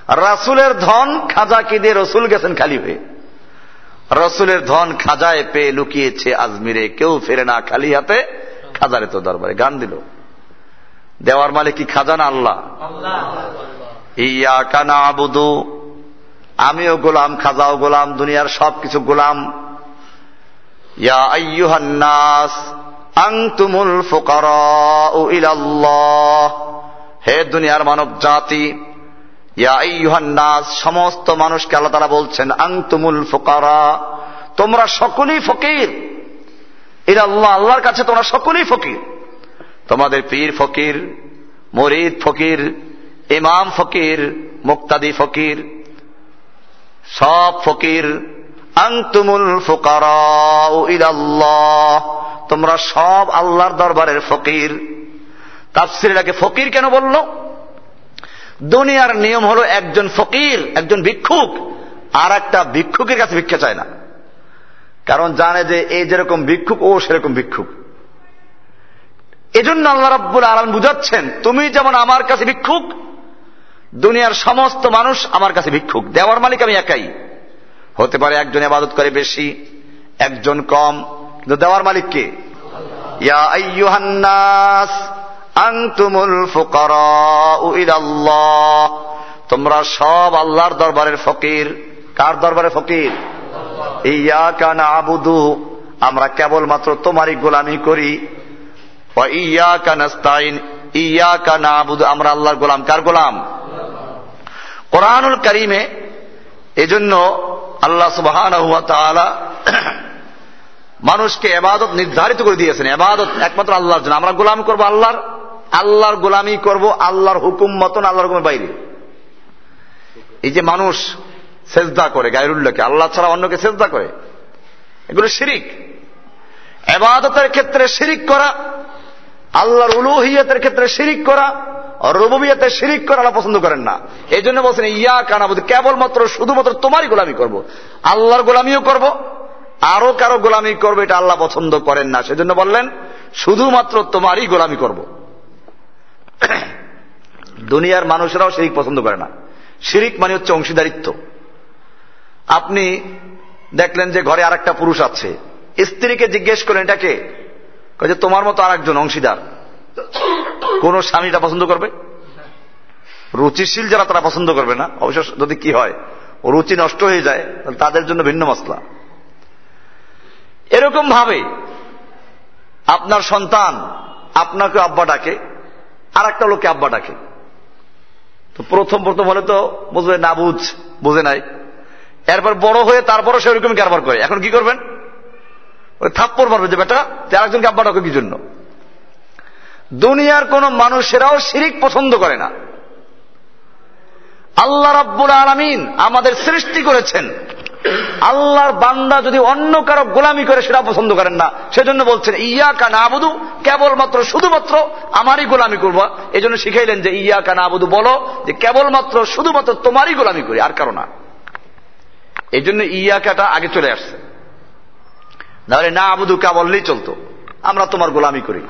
রাসুলের ধন খাজাকে দিয়ে রসুল গেছেন খালি হয়ে? রসুলের ধন খাজায় পেয়ে লুকিয়েছে আজমিরে, কেউ ফেরে না খালি হাতে খাজারে তো দরবারে গান দিল। দেওয়ার মালিক কি খাজানা আল্লাহ? ইয়া কানা আবুদু আমিও গোলাম, খাজাও গোলাম, দুনিয়ার সবকিছু গোলাম। ইয়া ইলাল্লাহ। হে দুনিয়ার মানব জাতি আইয়ুহান্নাস, সমস্ত মানুষকে আল্লাহ তারা বলছেন আংতুমুল ফুকারা, তোমরা সকলেই ফকির। এর আল্লাহ, আল্লাহর কাছে তোমরা সকলেই ফকির। তোমাদের পীর ফকির, মরিদ ফকির, ইমাম ফকির, মুক্তাদি ফকির, সব ফকির। আংতুমুল ইলাল্লাহ, তোমরা সব আল্লাহর দরবারের ফকির। তাফসিরাকে ফকির কেন বলল? দুনিয়ার নিয়ম হলো একজন ফকির, একজন ভিক্ষুক, আর একটা ভিক্ষুকের কাছে ভিক্ষা চায় না। কারণ জানে যে এই যেরকম ভিক্ষুক, ও সেরকম ভিক্ষুক। এজন্য আল্লাহ রাব্বুল আলম বুঝাচ্ছেন, তুমি যেমন আমার কাছে ভিক্ষুক, দুনিয়ার সমস্ত মানুষ আমার কাছে ভিক্ষুক। দেওয়ার মালিক আমি একাই। হতে পারে একজন আবাদত করে বেশি, একজন কম, কিন্তু দেওয়ার মালিককে ইয়া আইয়ুহান্নাস তোমরা সব আল্লাহর দরবারের ফকির। কার দরবারে ফকির? ইয়া কানা আবুদু আমরা কেবলমাত্র তোমারই গোলামি করি। ইয়া কানাস্তাইন ইয়া কানা আবুদু আমরা আল্লাহর গোলাম। কার গোলাম? কোরআনুল করিমে এজন্য আল্লাহ সুবাহ মানুষকে এবাদত নির্ধারিত করে দিয়েছেন। এবাদত একমাত্র আল্লাহর জন্য। আমরা গোলাম করব আল্লাহর আল্লাহর গোলামি করব, আল্লাহর হুকুম মতন আল্লাহর হুকুমের বাইরে। এই যে মানুষ সেজদা করে, গায়রুল্লাহকে, আল্লাহ ছাড়া অন্যকে সেজদা করে। এগুলো শিরিক। এবাদতের ক্ষেত্রে শিরিক করা, আল্লাহর উলুহিয়তের ক্ষেত্রে শিরিক করা রববিয়াতে শিরিক করা আল্লাহ পছন্দ করেন না। এই জন্য বলছেন ইয়া কানাবুদ কেবলমাত্র, শুধুমাত্র তোমারই গোলামি করব। আল্লাহর গোলামিও করব আরও কারও গোলামি করবে, এটা আল্লাহ পছন্দ করেন না। সেজন্য বললেন, শুধুমাত্র তোমারই গোলামি করব। দুনিয়ার মানুষেরাও শিরিক পছন্দ করে না। শিরিক মানে হচ্ছে অংশীদারিত্ব। আপনি দেখলেন যে ঘরে আর একটা পুরুষ আছে। স্ত্রীকে জিজ্ঞেস করেন এটাকে যে, তোমার মতো আর একজন অংশীদার। কোন স্বামীটা পছন্দ করবে? রুচিশীল যারা, তারা পছন্দ করবে না। অবশ্য যদি কি হয়, রুচি নষ্ট হয়ে যায় তাদের জন্য ভিন্ন মশলা। এরকম ভাবে আপনার সন্তান আপনাকে আব্বা ডাকে। আর একটা লোককে আব্বা ডাকে। তো প্রথম প্রথম হলে তো বুঝবে না বুঝ, বুঝে নাই। এরপর বড় হয়ে তারপরও সে ওরকমই কারবার করে। এখন কি করবেন? ওই থাপ্পড় মারবে যে বেটা একজনকে আব্বা ডাকে কি জন্য? দুনিয়ার কোন মানুষেরাও শিরিক পছন্দ করে না। আল্লাহ রাব্বুল আলমিন আমাদের সৃষ্টি করেছেন। আল্লাহর বান্দা যদি অন্য কারও গোলামি করে, সেটা পছন্দ করেন না। সেজন্য বলছেন ইয়া কানা আবুদু কেবলমাত্র শুধুমাত্র আমারই গোলামি করব। এই জন্য শিখাইলেন যে ইয়া কানা আবুদু বলো যে, কেবলমাত্র শুধুমাত্র তোমারই গোলামি করি, আর কারও না। এই জন্য ইয়াকাটা আগে চলে আসছে। তাহলে না আবুদু কা বললেই চলতো। আমরা তোমার গোলামি করি।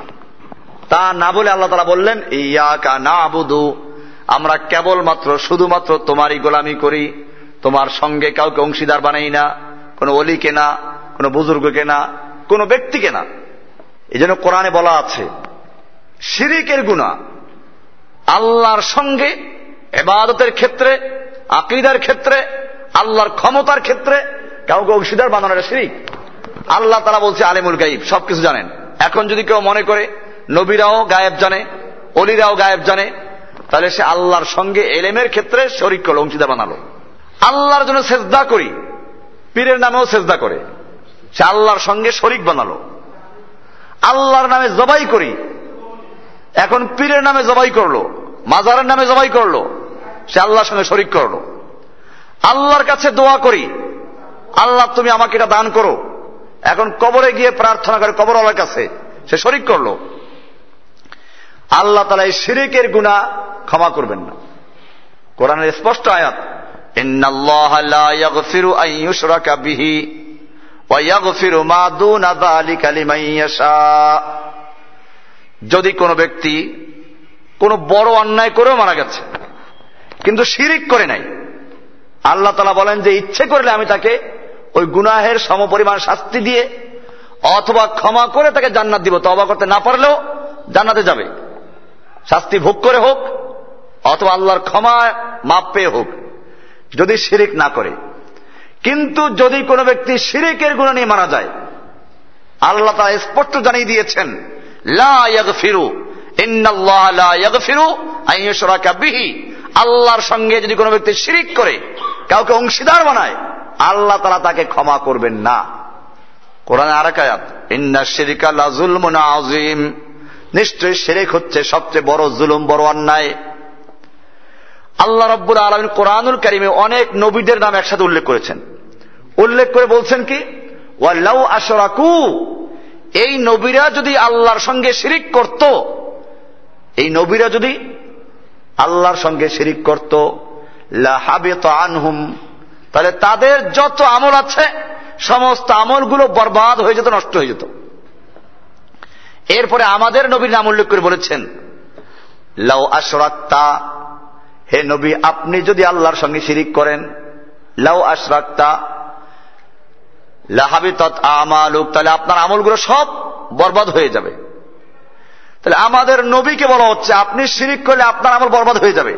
তা না বলে আল্লাহ তালা বললেন, ইয়াকা না আবুদু আমরা কেবলমাত্র শুধুমাত্র তোমারই গোলামি করি। তোমার সঙ্গে কাউকে অংশীদার বানাই না, কোনো অলিকে না, কোনো বুজুর্গকে না, কোনো ব্যক্তিকে না। এই জন্য কোরআনে বলা আছে, শিরিকের গুণা আল্লাহর সঙ্গে, এবাদতের ক্ষেত্রে, আকিদার ক্ষেত্রে, আল্লাহর ক্ষমতার ক্ষেত্রে কাউকে অংশীদার বানানোর শিরিক। আল্লাহ তারা বলছে আলিমুল গাইব সবকিছু জানেন। এখন যদি কেউ মনে করে নবীরাও গায়েব জানে, অলিরাও গায়েব জানে, তাহলে সে আল্লাহর সঙ্গে এলেমের ক্ষেত্রে শরিক করল, অংশীদার বানালো। আল্লাহর জন্য সেজদা করি। পীরের নামেও সেজদা করে। সে আল্লাহর সঙ্গে শরিক বানালো। আল্লাহর নামে জবাই করি। এখন পীরের নামে জবাই করল। মাজারের নামে জবাই করল। সে আল্লাহর সঙ্গে শরিক করল। আল্লাহর কাছে দোয়া করি। আল্লাহ, তুমি আমাকে এটা দান করো। এখন কবরে গিয়ে প্রার্থনা করে কবর কবরওয়ালার কাছে। সে শরিক করল। আল্লাহ তালা এই শিরিকের গুণা ক্ষমা করবেন না। কোরআনের স্পষ্ট আয়াত যদি কোনো ব্যক্তি কোনো বড় অন্যায় করেও মারা গেছে, কিন্তু শিরিক করে নাই, আল্লাহ তালা বলেন যে ইচ্ছে করলে আমি তাকে ওই গুনাহের সমপরিমাণ শাস্তি দিয়ে অথবা ক্ষমা করে তাকে জান্নাত দিব তবা করতে না পারলেও জান্নাতে যাবে। শাস্তি ভোগ করে হোক, অথবা আল্লাহর ক্ষমা মাপ পেয়ে হোক। যদি শিরিক না করে। কিন্তু যদি কোনো ব্যক্তি শিরিকের গুণ নিয়ে মারা যায়, আল্লাহ তারা স্পষ্ট জানিয়ে দিয়েছেন ফিরু আল্লাহর সঙ্গে যদি কোনো ব্যক্তি শিরিক করে, কাউকে অংশীদার বানায়, আল্লাহ তারা তাকে ক্ষমা করবেন না। কোরআন আরাকায়াত ইন্না শিরিকা লাজুল আজিম নিশ্চয়ই সেরেক হচ্ছে সবচেয়ে বড় জুলুম, বড় অন্যায়। আল্লাহ রব্বুল আলমিন কোরআনুল কারিমে অনেক নবীদের নাম একসাথে উল্লেখ করেছেন। উল্লেখ করে বলছেন কি? ওয়াল্লাউ আশরাকু, এই নবীরা যদি আল্লাহর সঙ্গে শিরিক করত, এই নবীরা যদি আল্লাহর সঙ্গে শিরিক করত আনহুম, তাহলে তাদের যত আমল আছে, সমস্ত আমলগুলো বরবাদ হয়ে যেত, নষ্ট হয়ে যেত। এরপরে আমাদের নবীর নাম উল্লেখ করে বলেছেন, লাউ আশরাক্তা হে নবী, আপনি যদি আল্লাহর সঙ্গে শিরিক করেন, লাউ আশরাক্তা লাহাবি তৎ আমালুক, তাহলে আপনার আমলগুলো সব বরবাদ হয়ে যাবে। তাহলে আমাদের নবীকে বলা হচ্ছে, আপনি শিরিক করলে আপনার আমল বরবাদ হয়ে যাবে।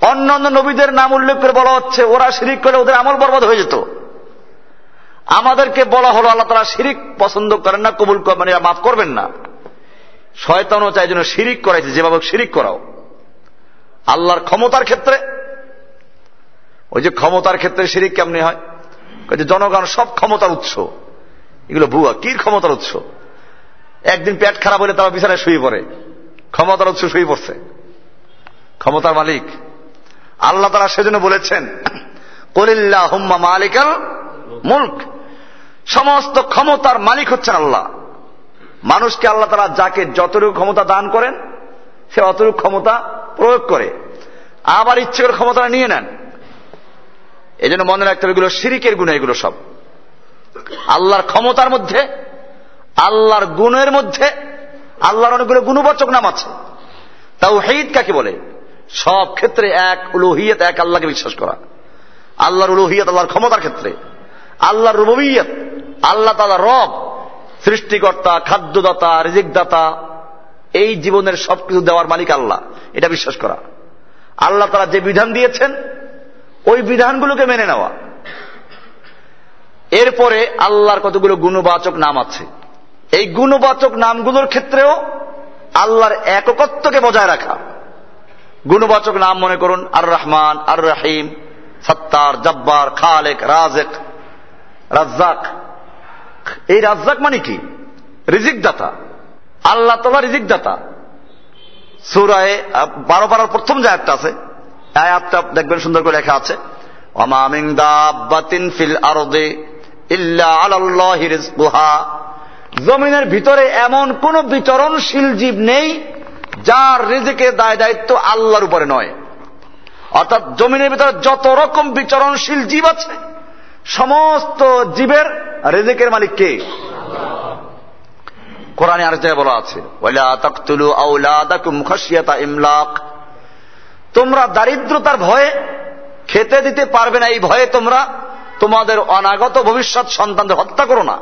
অন্যান্য নবীদের নাম উল্লেখ করে বলা হচ্ছে, ওরা শিরিক করলে ওদের আমল বরবাদ হয়ে যেত। আমাদেরকে বলা হলো, আল্লাহ তারা শিরিক পছন্দ করেন না, কবুল মানে মাফ করবেন না। শয়তানও চাই যেন শিরিক করাইছে যেভাবে শিরিক করাও। আল্লাহর ক্ষমতার ক্ষেত্রে। ওই যে ক্ষমতার ক্ষেত্রে শিরিক কেমনি হয়? যে জনগণ সব ক্ষমতার উৎস। এগুলো ভুয়া। কি ক্ষমতার উৎস? একদিন পেট খারাপ হলে তারা বিছানায় শুয়ে পড়ে। ক্ষমতার উৎস শুয়ে পড়ছে। ক্ষমতার মালিক। আল্লাহ তারা সেজন্য বলেছেন কলিল্লা হুম্মা মালিকাল মুল্ক। সমস্ত ক্ষমতার মালিক হচ্ছেন আল্লাহ। মানুষকে আল্লাহ তারা যাকে যতটুকু ক্ষমতা দান করেন, সে অতটুকু ক্ষমতা প্রয়োগ করে, আবার ইচ্ছে করে ক্ষমতাটা নিয়ে নেন। এই জন্য মনে রাখতে হবে এগুলো সিরিকের গুণ, এগুলো সব। আল্লাহর ক্ষমতার মধ্যে, আল্লাহর গুণের মধ্যে, আল্লাহর অনেকগুলো গুণবাচক নাম আছে। তাও হেইদ কাকে বলে? সব ক্ষেত্রে এক উলুহিয়ত, এক আল্লাহকে বিশ্বাস করা। আল্লাহর উলুহিয়ত, আল্লাহর ক্ষমতার ক্ষেত্রে। আল্লাহর রুবিয়ত আল্লাহ তালা রব, সৃষ্টিকর্তা, খাদ্যদাতা, রিজিকদাতা, এই জীবনের সবকিছু দেওয়ার মালিক আল্লাহ। এটা বিশ্বাস করা। আল্লাহ তারা যে বিধান দিয়েছেন, ওই বিধানগুলোকে মেনে নেওয়া। এরপরে আল্লাহর কতগুলো গুণবাচক নাম আছে। এই গুণবাচক নামগুলোর ক্ষেত্রেও আল্লাহর এককত্বকে বজায় রাখা। গুণবাচক নাম মনে করুন আর রহমান আর রাহিম সত্তার, জব্বার, খালেক রাজেক রাজ্জাক। এই রাজ্জাক মানে কি? রিজিক দাতা আল্লাহ তালা রিজিক দাতা সুরায় বারো বারোর প্রথম যে আয়াতটা আছে আয়াতটা দেখবেন সুন্দর করে লেখা আছে ফিল আরদে ইল্লা জমিনের ভিতরে এমন কোন বিচরণশীল জীব নেই, যার রিজিকের দায় দায়িত্ব আল্লাহর উপরে নয়। অর্থাৎ জমিনের ভিতরে যত রকম বিচরণশীল জীব আছে, সমস্ত জীবের রেজেকের মালিক কে? কোরআনে আর জায়গায় বলা আছে ইমলাক। তোমরা দারিদ্রতার ভয়ে খেতে দিতে পারবে না, এই ভয়ে তোমরা তোমাদের অনাগত ভবিষ্যৎ সন্তানদের হত্যা করো না।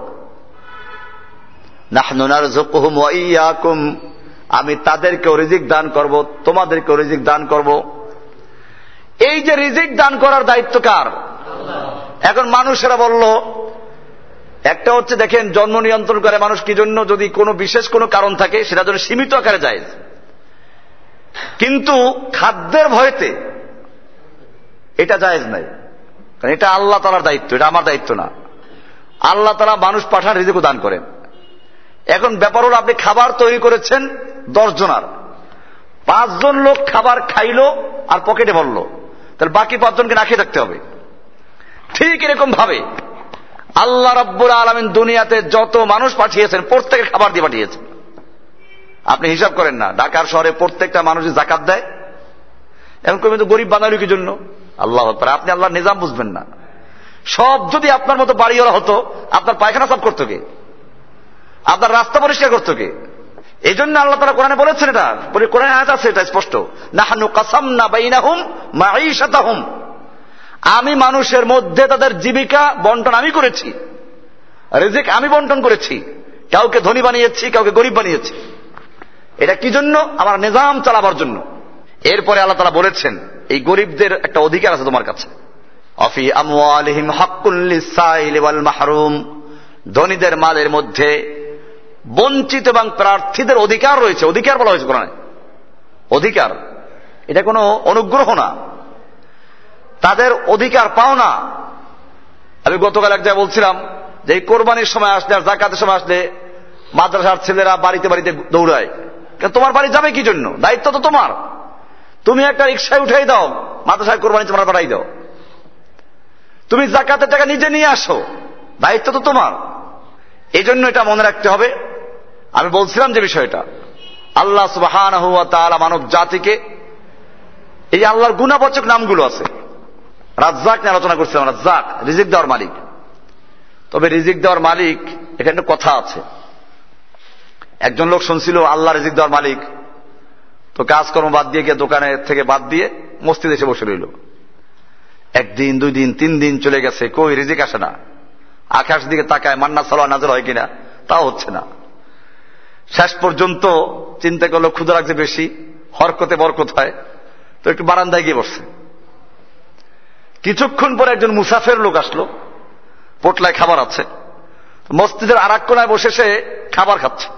আমি তাদেরকেও রিজিক দান করব, তোমাদেরকেও রিজিক দান করব। এই যে রিজিক দান করার দায়িত্ব কার? এখন মানুষেরা বলল একটা হচ্ছে দেখেন জন্ম নিয়ন্ত্রণ করে মানুষ কি জন্য যদি কোনো বিশেষ কোনো কারণ থাকে, সেটা জন্য সীমিত আকারে যায়। কিন্তু খাদ্যের ভয়তে এটা জায়েজ নাই। কারণ এটা আল্লাহ তালার দায়িত্ব, এটা আমার দায়িত্ব না। আল্লাহ তালা মানুষ পাঠান, রিজিকও দান করেন। এখন ব্যাপার হলো আপনি খাবার তৈরি করেছেন দশ জনার। পাঁচজন লোক খাবার খাইলো আর পকেটে ভরল। তাহলে বাকি পাঁচজনকে না খেয়ে থাকতে হবে। ঠিক এরকম ভাবে আল্লাহ রব্বুল আলমিন দুনিয়াতে যত মানুষ পাঠিয়েছেন, প্রত্যেকের খাবার দিয়ে পাঠিয়েছেন। আপনি হিসাব করেন না, ঢাকার শহরে প্রত্যেকটা মানুষই জাকাত দেয়। এখন কবি তো গরিব বাঙালি কি জন্য? আল্লাহ আপনি আল্লাহ নিজাম বুঝবেন না। সব যদি আপনার মতো বাড়িওয়ালা হতো, আপনার পায়খানা সাফ করতো কে? আপনার রাস্তা পরিষ্কার করতো কে? এই জন্য আল্লাহ তারা কোরআনে বলেছেন এটা কোরআনে আছে, এটা স্পষ্ট। নাহানু কাসাম না বাইনাহুম মাঈশাতাহুম। আমি মানুষের মধ্যে তাদের জীবিকা বন্টন আমি করেছি। রিজিক আমি বন্টন করেছি। কাউকে ধনী বানিয়েছি, কাউকে গরিব বানিয়েছি। এটা কি জন্য? আমার নিজাম চালাবার জন্য। এরপরে আল্লাহ তারা বলেছেন, এই গরিবদের একটা অধিকার আছে তোমার কাছে। অফি মাহরুম। ধনীদের মালের মধ্যে বঞ্চিত এবং প্রার্থীদের অধিকার রয়েছে। অধিকার বলা হয়েছে অধিকার। এটা কোনো অনুগ্রহ না। তাদের অধিকার পাও না। আমি গতকাল এক জায়গায় বলছিলাম যে এই কোরবানির সময় আসলে আর জাকাতের সময় আসলে মাদ্রাসার ছেলেরা বাড়িতে বাড়িতে দৌড়ায়। তোমার বাড়ি যাবে কি জন্য? দায়িত্ব তো তোমার। তুমি একটা রিক্সায় উঠাই দাও, মাদ্রাসায় কোরবানি তোমার পাঠাই দাও। তুমি জাকাতের টাকা নিজে নিয়ে আসো, দায়িত্ব তো তোমার। এই জন্য এটা মনে রাখতে হবে। আমি বলছিলাম যে বিষয়টা, আল্লাহ সুবাহান মানব জাতিকে এই আল্লাহর গুণাবচক নামগুলো আছে। রাজ্জাক নিয়ে আলোচনা করছিলাম, রাজ্জাক, রিজিক দেওয়ার মালিক। তবে রিজিক দেওয়ার মালিক, এখানে কথা আছে। একজন লোক শুনছিল, আল্লাহ রিজিক দেওয়ার মালিক। তো কাজকর্ম বাদ দিয়ে গিয়ে দোকানে থেকে বাদ দিয়ে মস্তিদ এসে বসে রইল। একদিন, দুই দিন, তিন দিন চলে গেছে, কই রিজিক আসে না। আকাশ দিকে তাকায়, মান্না সালোয়া নাজর হয় কিনা, তাও হচ্ছে না। শেষ পর্যন্ত চিন্তা করল ক্ষুদা লাগছে বেশি, হরকতে বরকত হয়। তো একটু বারান্দায় গিয়ে বসছে। কিছুক্ষণ পরে একজন মুসাফের লোক আসলো। পোটলায় খাবার আছে। মসজিদের আর কোনায় বসে সে খাবার খাচ্ছে।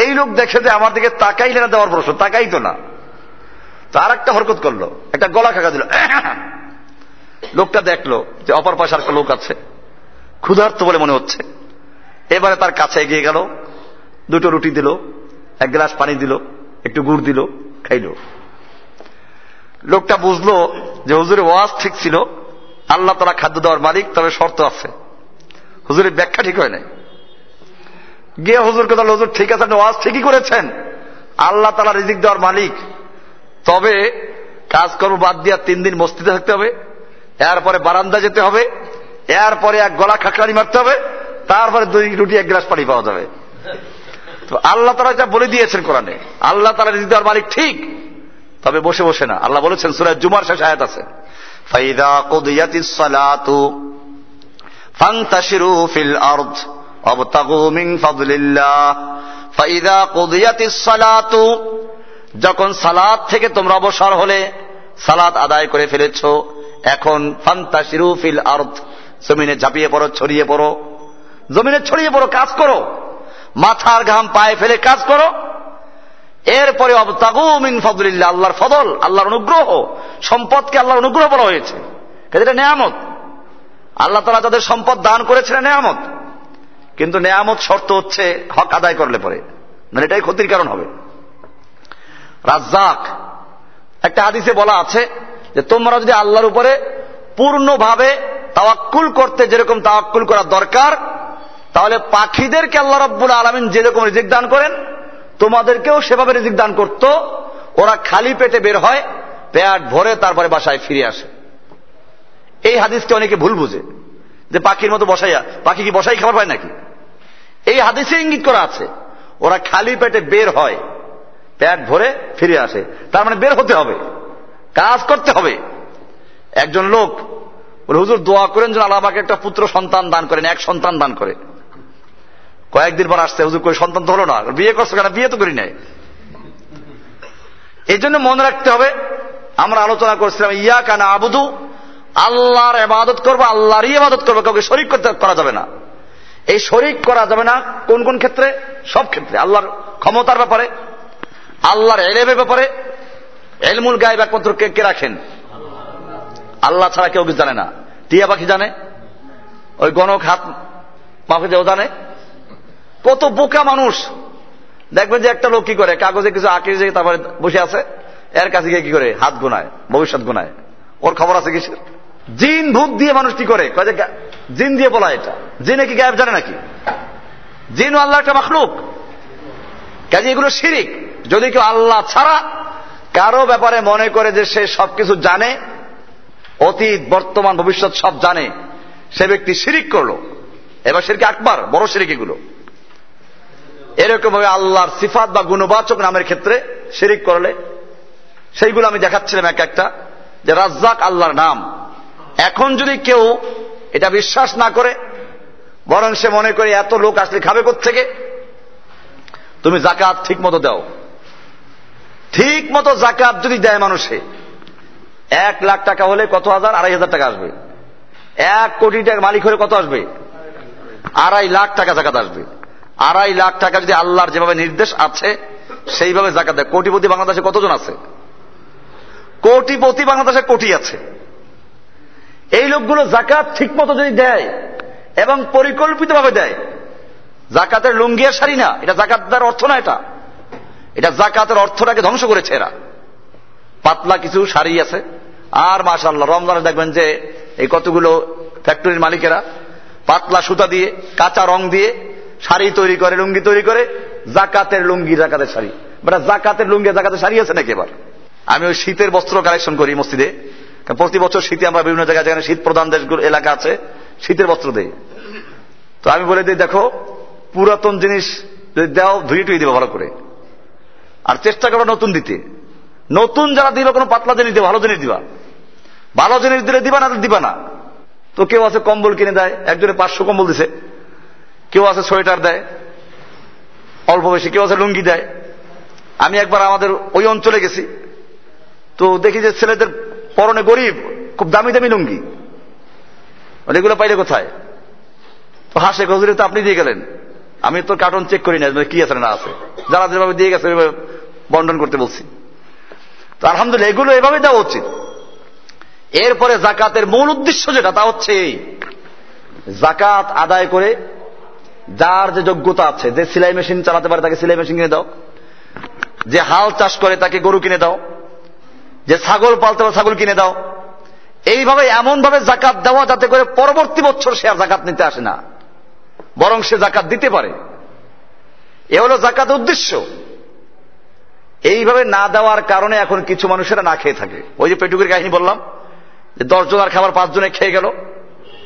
এই লোক দেখে যে আমার দিকে তাকাইলে না দেওয়ার প্রশ্ন, তাকাই তো না। তো আর একটা হরকত করল, একটা গলা খাকা দিল। লোকটা দেখল যে অপর পাশে একটা লোক আছে। ক্ষুধার্ত বলে মনে হচ্ছে। এবারে তার কাছে এগিয়ে গেল, দুটো রুটি দিল, এক গ্লাস পানি দিল, একটু গুড় দিল, খাইল। লোকটা বুঝলো যে হুজুরের ওয়াজ ঠিক ছিল, আল্লাহ তারা খাদ্য দেওয়ার মালিক, তবে শর্ত আছে। হুজুরের ব্যাখ্যা ঠিক হয় নাই। গিয়ে হুজুর কথা হুজুর, ঠিক আছে ওয়াজ ঠিকই করেছেন। আল্লাহ তালা রিজিক দেওয়ার মালিক। তবে কাজকর্ম বাদ দিয়া তিন দিন মস্তিতে থাকতে হবে, এরপরে বারান্দা যেতে হবে, এরপরে এক গলা খাকড়ানি মারতে হবে, তারপরে দুই রুটি, এক গ্লাস পানি পাওয়া যাবে। তো আল্লাহ তারা যা বলে দিয়েছেন কোরআনে, আল্লাহ তালা রিজিক দেওয়ার মালিক ঠিক। তবে বসে বসে না। আল্লাহ বলেছেন সুরাজ জুমার শেষ আয়াত আছে। ফাইদা সালাতু ফান্তাশিরু ফিল আরদ অবতাগু মিন ফাদলিল্লাহ। ফাইদা কুদিয়াতিস সালাতু যখন সালাত থেকে তোমরা অবসর হলে, সালাত আদায় করে ফেলেছ, এখন ফান্তাশিরু ফিল আরদ, জমিনে ঝাঁপিয়ে পড়ো, ছড়িয়ে পড়ো। জমিনে ছড়িয়ে পড়ো, কাজ করো। মাথার ঘাম পায়ে ফেলে কাজ করো। এরপরে অবতাগুমিন ফদলিল্লাহ, আল্লাহর ফদল, আল্লাহর অনুগ্রহ, সম্পদকে আল্লাহর অনুগ্রহ বলা হয়েছে। এটা নেয়ামত। আল্লাহ তালা তাদের সম্পদ দান করেছিলেন নেয়ামত। কিন্তু নেয়ামত শর্ত হচ্ছে হক আদায় করলে পরে। মানে এটাই ক্ষতির কারণ হবে। রাজ্জাক, একটা আদিসে বলা আছে যে তোমরা যদি আল্লাহর উপরে পূর্ণভাবে তাওয়াক্কুল করতে যেরকম তাওয়াক্কুল করা দরকার, তাহলে পাখিদেরকে আল্লাহ রব্বুল আলমিন যেরকম রিজিক দান করেন তোমাদেরকেও সেভাবে রিজিক দান করত। ওরা খালি পেটে বের হয়, পেট ভরে তারপরে বাসায় ফিরে আসে। এই হাদিসকে অনেকে ভুল বুঝে, যে পাখির মতো বসাইয়া, পাখি কি বসাই খাবার পায় নাকি? এই হাদিসে ইঙ্গিত করা আছে, ওরা খালি পেটে বের হয়, পেট ভরে ফিরে আসে। তার মানে বের হতে হবে, কাজ করতে হবে। একজন লোক হুজুর, দোয়া করেন যেন আল্লাহ একটা পুত্র সন্তান দান করেন, এক সন্তান দান করে। কয়েকদিন পর আসছে, হুজুর করে সন্তান তো হলো না। বিয়ে করছ কেন? বিয়ে তো করি নাই। এই জন্য মনে রাখতে হবে, আমরা আলোচনা করছিলাম ইয়া কানা আবুদু আল্লাহর এবাদত করব, আল্লাহরই এবাদত করব, কাউকে শরিক করতে করা যাবে না। এই শরিক করা যাবে না কোন কোন ক্ষেত্রে? সব ক্ষেত্রে। আল্লাহর ক্ষমতার ব্যাপারে, আল্লাহর এলেমের ব্যাপারে। এলমুল গায়েব একমাত্র কে কে রাখেন? আল্লাহ ছাড়া কেউ কিছু জানে না। টিয়া পাখি জানে? ওই গণক হাত মাফে যাও জানে? কত বোকা মানুষ। দেখবেন যে একটা লোক কি করে? কাগজে কিছু আঁকে যে তারপরে বসে আছে, এর কাছে গিয়ে কি করে? হাত গোনায়, ভবিষ্যৎ গোনায়। ওর খবর আছে কিসের? জিন ভূত দিয়ে মানুষ কি করে? জিন দিয়ে বলা এটা। জিনে কি গায়েব জানে নাকি? জিন আল্লাহ একটা মাখলুক। কাজে এগুলো শিরিক। যদি কেউ আল্লাহ ছাড়া কারও ব্যাপারে মনে করে যে সে সবকিছু জানে, অতীত, বর্তমান, ভবিষ্যৎ সব জানে, সে ব্যক্তি শিরিক করল। এবার শিরকে আকবার, বড় শিরিক এগুলো। এরকম ভাবে আল্লাহর সিফাত বা গুণবাচক নামের ক্ষেত্রে শিরিক করলে, সেইগুলো আমি দেখাচ্ছিলাম এক একটা, যে রাজ্জাক আল্লাহর নাম। এখন যদি কেউ এটা বিশ্বাস না করে, বরং সে মনে করে এত লোক আসলে খাবে থেকে তুমি জাকাত ঠিক মতো দাও। ঠিক মতো জাকাত যদি দেয় মানুষে, এক লাখ টাকা হলে কত হাজার? আড়াই হাজার টাকা আসবে। এক কোটি টাকার মালিক হলে কত আসবে? আড়াই লাখ টাকা জাকাত আসবে। আড়াই লাখ টাকা যদি আল্লাহর যেভাবে নির্দেশ আছে, সেইভাবে জাকাত দেয়। কোটিপতি বাংলাদেশে কতজন আছে? কোটিপতি বাংলাদেশে কোটি আছে। এই লোকগুলো জাকাত ঠিক মতো যদি দেয় এবং পরিকল্পিতভাবে দেয় জাকাতের লুঙ্গিয়া শাড়ি না, এটা জাকাতের অর্থ না এটা। এটা জাকাতের অর্থটাকে ধ্বংস করেছে এরা। পাতলা কিছু শাড়ি আছে। আর মাশাল্লাহ রমজানে দেখবেন যে এই কতগুলো ফ্যাক্টরির মালিকেরা পাতলা সুতা দিয়ে, কাঁচা রং দিয়ে শাড়ি তৈরি করে, লুঙ্গি তৈরি করে, জাকাতের লুঙ্গি, জাকাতের শাড়ি। বেটা, জাকাতের লুঙ্গি জাকাতের শাড়ি আছে নাকি এবার? আমি ওই শীতের বস্ত্র কালেকশন করি মসজিদে। প্রতি বছর শীতে আমরা বিভিন্ন জায়গায়, যেখানে শীত প্রধান দেশগুলো, এলাকা আছে, শীতের বস্ত্র দেই। তো আমি বলে দিই, দেখো, পুরাতন জিনিস যদি দাও ধুয়ে টুয়ে দেবো ভালো করে। আর চেষ্টা করো নতুন দিতে। নতুন যারা দিবে, কোনো পাতলা জিনিস দিবা, ভালো জিনিস দিবা। ভালো জিনিস দিলে দিবা না দিবা না। তো কেউ আছে কম্বল কিনে দেয়, একজনে পাঁচশো কম্বল দিছে। কেউ আছে সোয়েটার দেয়, অল্প বেশি কেউ আছে লুঙ্গি দেয়। আমি একবার আমাদের ওই অঞ্চলে গেছি, তো দেখি যে ছেলেদের পরনে গরিব, খুব দামি দামি লুঙ্গি। এগুলো পাইলে কোথায়? তো হাসে গজরে তো আপনি দিয়ে গেলেন। আমি তো কার্টন চেক করি না কি আছে না আছে? যারা যেভাবে দিয়ে গেছে, ওইভাবে বন্টন করতে বলছি। তো আলহামদুলিল্লাহ, এগুলো এভাবে দেওয়া উচিত। এরপরে জাকাতের মূল উদ্দেশ্য যেটা, তা হচ্ছে এই। জাকাত আদায় করে যার যে যোগ্যতা আছে, যে সেলাই মেশিন চালাতে পারে তাকে সেলাই মেশিন কিনে দাও। যে হাল চাষ করে তাকে গরু কিনে দাও। যে ছাগল পালতে পারে ছাগল কিনে দাও। এইভাবে এমন ভাবে জাকাত দেওয়া যাতে করে পরবর্তী বছর সে আর জাকাত নিতে আসে না। বরং সে জাকাত দিতে পারে। এ হলো জাকাত উদ্দেশ্য। এইভাবে না দেওয়ার কারণে এখন কিছু মানুষেরা না খেয়ে থাকে। ওই যে পেটুকের কাহিনী বললাম, যে দশজন আর খাবার পাঁচজনে খেয়ে গেল,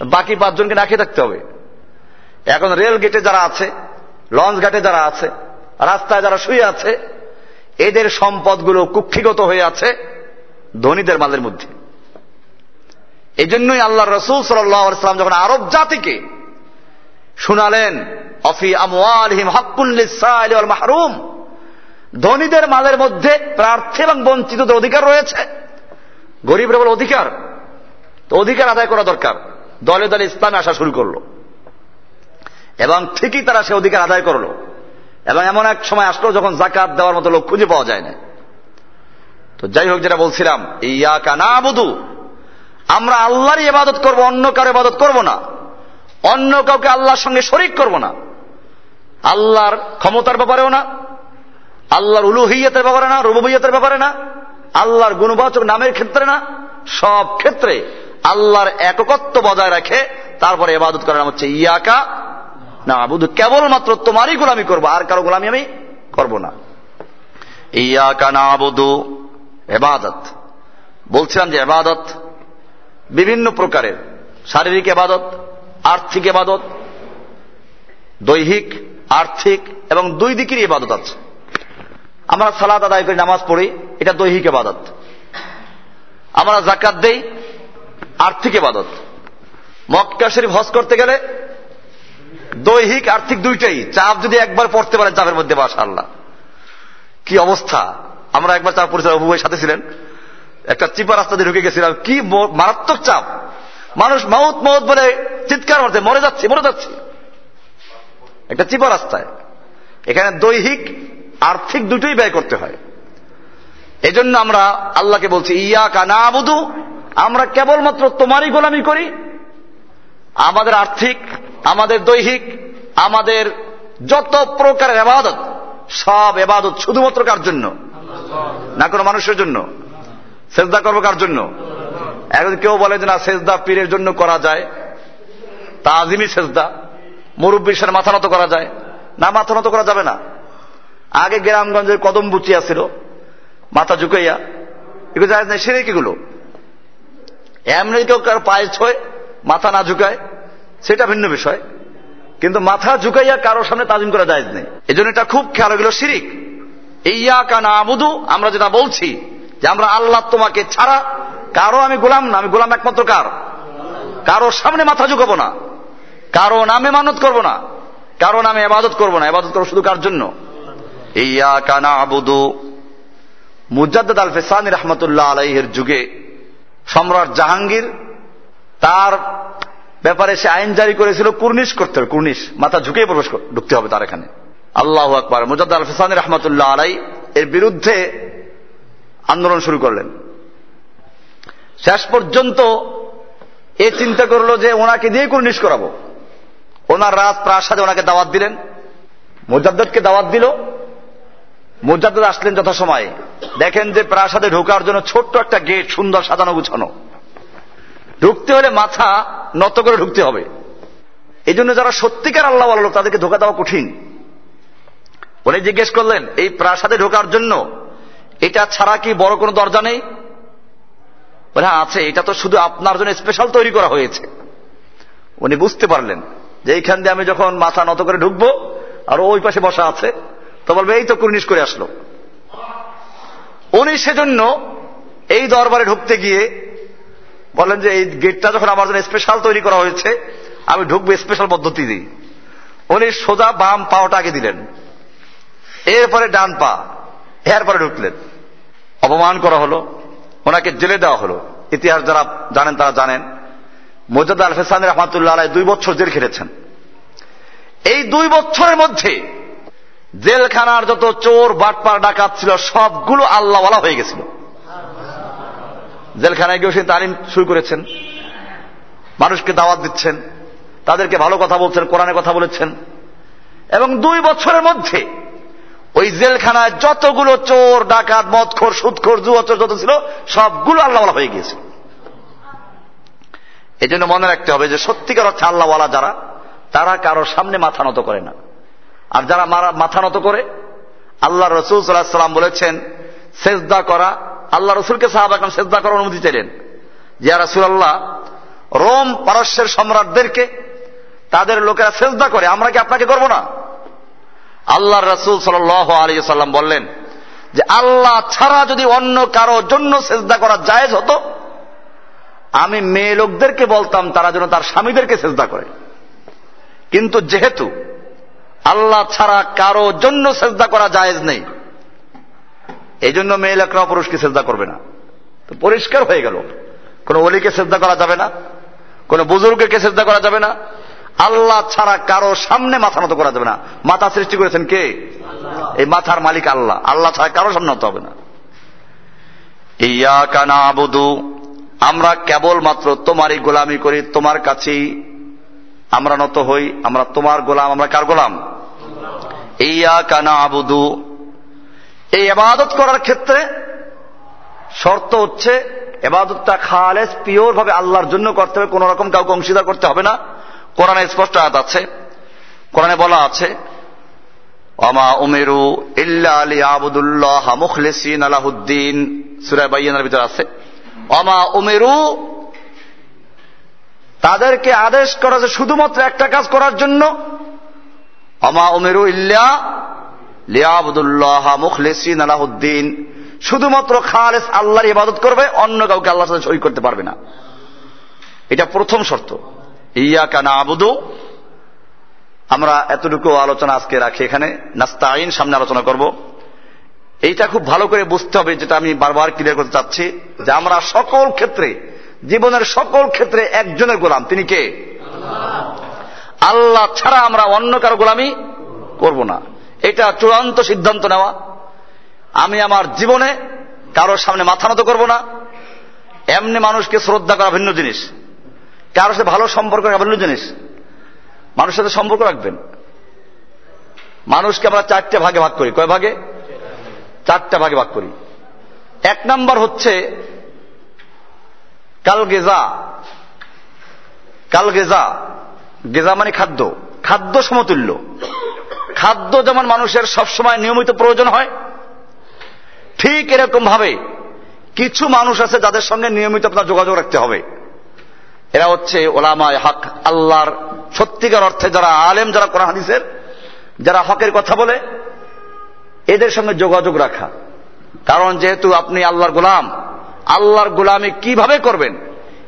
বাকি পাঁচজনকে না খেয়ে থাকতে হবে। এখন রেল গেটে যারা আছে, লঞ্চ ঘাটে যারা আছে, রাস্তায় যারা শুয়ে আছে, এদের সম্পদগুলো কুক্ষিগত হয়ে আছে ধনীদের মালের মধ্যে। এই জন্যই আল্লাহ রসুল সাল্লাম যখন আরব জাতিকে শুনালেন, অফি আমওয়ালহিম হাক্কুল মাহরুম ধনীদের মালের মধ্যে প্রার্থী এবং বঞ্চিতদের অধিকার রয়েছে। গরিবরা বলে, অধিকার? তো অধিকার আদায় করা দরকার। দলে দলে ইসলামে আসা শুরু করল। এবং ঠিকই তারা সে অধিকার আদায় করল। এবং এমন এক সময় আসলো যখন জাকাত দেওয়ার মতো লোক খুঁজে পাওয়া যায় না তো যাই হোক যেটা বলছিলাম ইয়া কানা বুধু আমরা আল্লাহরই ইবাদত করব, অন্য কারও ইবাদত করব না। অন্য কাউকে আল্লাহর সঙ্গে শরিক করব না। আল্লাহর ক্ষমতার ব্যাপারেও না, আল্লাহর উলুহিয়তের ব্যাপারে না, রুবুবিয়তের ব্যাপারে না, আল্লাহর গুণবাচক নামের ক্ষেত্রে না, সব ক্ষেত্রে আল্লাহর এককত্ব বজায় রাখে তারপরে এবাদত করার নাম হচ্ছে ইয়াকা না বুধু কেবলমাত্র তোমারই গোলামি করব, আর কারও গোলামি আমি করব না। ইয়াকা না বুধু এবাদত। বলছিলাম যে এবাদত বিভিন্ন প্রকারের। শারীরিক এবাদত, আর্থিক এবাদত, দৈহিক, আর্থিক, এবং দুই দিকেরই এবাদত আছে। আমরা সালাদ আদায় করি, নামাজ পড়ি, এটা দৈহিক এবাদত। আমরা জাকাত দেই, আর্থিক এবাদত। মক্কা শরীফ হজ করতে গেলে দৈহিক, আর্থিক দুইটাই। চাপ যদি একবার পড়তে পারেন, চাপের মধ্যে বাসা আল্লাহ কি অবস্থা? আমরা একবার চাপ পড়েছিলাম অবু ভাই সাথে ছিলেন। একটা চিপা রাস্তা দিয়ে ঢুকে গেছিলাম। কি মারাত্মক চাপ। মানুষ মাউত মাউত বলে চিৎকার মারছে, মরে যাচ্ছে মরে যাচ্ছে। একটা চিপা রাস্তায়। এখানে দৈহিক, আর্থিক দুটোই ব্যয় করতে হয়। এজন্য আমরা আল্লাহকে বলছি ইয়া কানা আবুদু আমরা কেবলমাত্র তোমারই গোলামি করি। আমাদের আর্থিক আমাদের দৈহিক, আমাদের যত প্রকারের এবাদত, সব এবাদত শুধুমাত্র কার জন্য? না কোনো মানুষের জন্য? সেজদা করব কার জন্য? এখন কেউ বলে যে না, সেজদা পীরের জন্য করা যায়। তা আজিমি সেজদা, মুরব্বীর সাথে মাথা নত করা যায়। না, মাথা নত করা যাবে না। আগে গ্রামগঞ্জের কদম বুচিয়া ছিল মাথা ঝুঁকাইয়া। এগুলো যায় না সেরে কিগুলো এমনি কেউ কারও পায়ে ছয়, মাথা না ঝুঁকায়। সেটা ভিন্ন বিষয়। কিন্তু মাথা ঝুঁকাইয়া কারোর সামনে তাজিম করা যায় নেই। এই জন্য এটা খুব খেয়াল এগুলো শিরিক। ইয়া কানা আবুদু আমরা যেটা বলছি, যে আমরা আল্লাহ তোমাকে ছাড়া কারও আমি গোলাম না। আমি গোলাম একমাত্র কার? কারোর সামনে মাথা ঝুঁকাবো না। কারও নামে মানত করব না। কারও নামে আবাদত করব না। আবাদত করব শুধু কার জন্য? ইয়া কানা আবুদু মুজাদ্দ আল ফেসানি রহমতুল্লাহ আলাইহের যুগে সম্রাট জাহাঙ্গীর তার ব্যাপারে সে আইন জারি করেছিল, কুর্নিশ করতে হবে, কুর্নিশ। মাথা ঝুঁকে প্রবেশ ঢুকতে হবে তার এখানে। আল্লাহ আকবর। মুজাদ্দ আল ফেসানি রহমতুল্লাহ আলাই এর বিরুদ্ধে আন্দোলন শুরু করলেন। শেষ পর্যন্ত এ চিন্তা করল যে ওনাকে দিয়ে কুর্নিশ করাবো। ওনার রাজ প্রাসাদে ওনাকে দাওয়াত দিলেন। মুজাদ্দকে দাওয়াত দিল। মুজাদ্দ আসলেন যথাসময়ে। দেখেন যে প্রাসাদে ঢোকার জন্য ছোট্ট একটা গেট, সুন্দর সাজানো গুছানো। ঢুকতে হলে মাথা নত করে ঢুকতে হবে। এই জন্য যারা সত্যিকার আল্লাহ লোক, তাদেরকে ধোকা দেওয়া কঠিন। উনি জিজ্ঞেস করলেন, এই প্রাসাদে ঢোকার জন্য এটা ছাড়া কি বড় কোনো দরজা নেই? হ্যাঁ আছে। এটা তো শুধু আপনার জন্য স্পেশাল তৈরি করা হয়েছে। উনি বুঝতে পারলেন যে এইখান দিয়ে আমি যখন মাথা নত করে ঢুকবো, আর ওই পাশে বসা আছে, তো বলবে, এই তো কুর্নিশ করে আসলো। উনি সেজন্য এই দরবারে ঢুকতে গিয়ে বলেন যে এই গেটটা যখন আমার জন্য স্পেশাল তৈরি করা হয়েছে, আমি ঢুকবো স্পেশাল পদ্ধতি দিই উনি সোজা বাম পাওটা আগে দিলেন। এরপরে ডান পা, এরপরে ঢুকলেন। অপমান করা হলো, ওনাকে জেলে দেওয়া হলো। ইতিহাস যারা জানেন তারা জানেন। মোজাদ আল ফেসান রহমাতুল্লাহ দুই বছর জেল খেটেছেন। এই দুই বছরের মধ্যে জেলখানার যত চোর, বাটপার, ডাকাত ছিল, সবগুলো আল্লাহওয়ালা হয়ে গেছিল। জেলখানায় গিয়েও সেই তালিম শুরু করেছেন। মানুষকে দাওয়াত দিচ্ছেন। তাদেরকে ভালো কথা বলছেন কোরআনে কথা বলেছেন। এবং দুই বছরের মধ্যে ওই জেলখানায় যতগুলো চোর, ডাকাত, মদখোর, সুদখোর, জুয়াচোর যত ছিল, সবগুলো আল্লাহওয়ালা হয়ে গিয়েছে। এই জন্য মনে রাখতে হবে যে সত্যিকার অর্থে আল্লাহওয়ালা যারা, তারা কারোর সামনে মাথা নত করে না। আর যারা মাথা নত করে, আল্লাহ রসুল সাল্লাহ সাল্লাম বলেছেন, সেজদা করা আল্লাহ রসুলকে সাহাব এখন সেজদা করার অনুমতি চাইলেন। যে রাসুল আল্লাহ রোম পারস্যের সম্রাটদেরকে তাদের লোকেরা সেজদা করে, আমরা কি আপনাকে করব না? আল্লাহ রসুল সাল আলী সাল্লাম বললেন যে, আল্লাহ ছাড়া যদি অন্য কারও জন্য সেজদা করা জায়েজ হতো, আমি মেয়ে লোকদেরকে বলতাম, তারা যেন তার স্বামীদেরকে সেজদা করে। কিন্তু যেহেতু আল্লাহ ছাড়া কারও জন্য সেজদা করা জায়েজ নেই এই জন্য মেয়ে লোকরা পুরুষকে সেজদা করবে না। তো পরিষ্কার হয়ে গেল। কোন অলিকে শ্রদ্ধা করা যাবে না, কোন বুজুর্গকে শ্রদ্ধা করা যাবে না। আল্লাহ ছাড়া কারও সামনে মাথা নত করা যাবে না। মাথা সৃষ্টি করেছেন কে? এই মাথার মালিক আল্লাহ। আল্লাহ ছাড়া কারও সামনে হতে হবে না। ইয়া কানা আবুদু আমরা কেবলমাত্র তোমারই গোলামি করি, তোমার কাছেই আমরা নত হই, আমরা তোমার গোলাম, আমরা কার গোলাম? ইয়া কানা আবুদু এই এবাদত করার ক্ষেত্রে শর্ত হচ্ছে এবাদতটা খালেস পিওর ভাবে আল্লাহর জন্য করতে হবে, কোন রকম কাউকে অংশীদার করতে হবে না। কোরআনে স্পষ্ট আয়াত আছে। কোরআনে বলা আছে অমা উমেরু ইল্লা আলী আবুদুল্লাহ মুখলেসিন আলাহুদ্দিন সুরায় বাইয়ানার ভিতরে আছে। অমা উমেরু, তাদেরকে আদেশ করা যে শুধুমাত্র একটা কাজ করার জন্য। অমা উমেরু ইল্লা লিয়াবুদুল্লাহ শুধুমাত্র খালেস আল্লাহর ইবাদত করবে, অন্য কাউকে আল্লাহর সাথে করতে পারবে না। এটা প্রথম শর্ত। ইয়া কানা আবুদু আমরা এতটুকু আলোচনা আজকে রাখি এখানে। নাস্তা আইন সামনে আলোচনা করব। এইটা খুব ভালো করে বুঝতে হবে, যেটা আমি বারবার ক্লিয়ার করতে চাচ্ছি, যে আমরা সকল ক্ষেত্রে, জীবনের সকল ক্ষেত্রে একজনের গোলাম। তিনি কে? আল্লাহ ছাড়া আমরা অন্য কারও গোলামি করব না। এটা চূড়ান্ত সিদ্ধান্ত নেওয়া। আমি আমার জীবনে কারোর সামনে মাথা নত করব না। এমনি মানুষকে শ্রদ্ধা করা ভিন্ন জিনিস। কারোর সাথে ভালো সম্পর্ক রাখা ভিন্ন জিনিস। মানুষের সাথে সম্পর্ক রাখবেন। মানুষকে আমরা চারটে ভাগে ভাগ করি। কয় ভাগে? চারটা ভাগে ভাগ করি। এক নাম্বার হচ্ছে কাল গেজা। কাল গেজা। গেজা মানে খাদ্য। খাদ্য সমতুল্য। খাদ্য যেমন মানুষের সবসময় নিয়মিত প্রয়োজন হয়, ঠিক এরকম ভাবে কিছু মানুষ আছে যাদের সঙ্গে নিয়মিত আপনার যোগাযোগ রাখতে হবে। এরা হচ্ছে ওলামায় হক, আল্লাহর সত্যিকার অর্থে যারা আলেম, যারা কোরআন হাদিসের, যারা হকের কথা বলে, এদের সঙ্গে যোগাযোগ রাখা। কারণ যেহেতু আপনি আল্লাহর গোলাম, আল্লাহর গোলামি কীভাবে করবেন?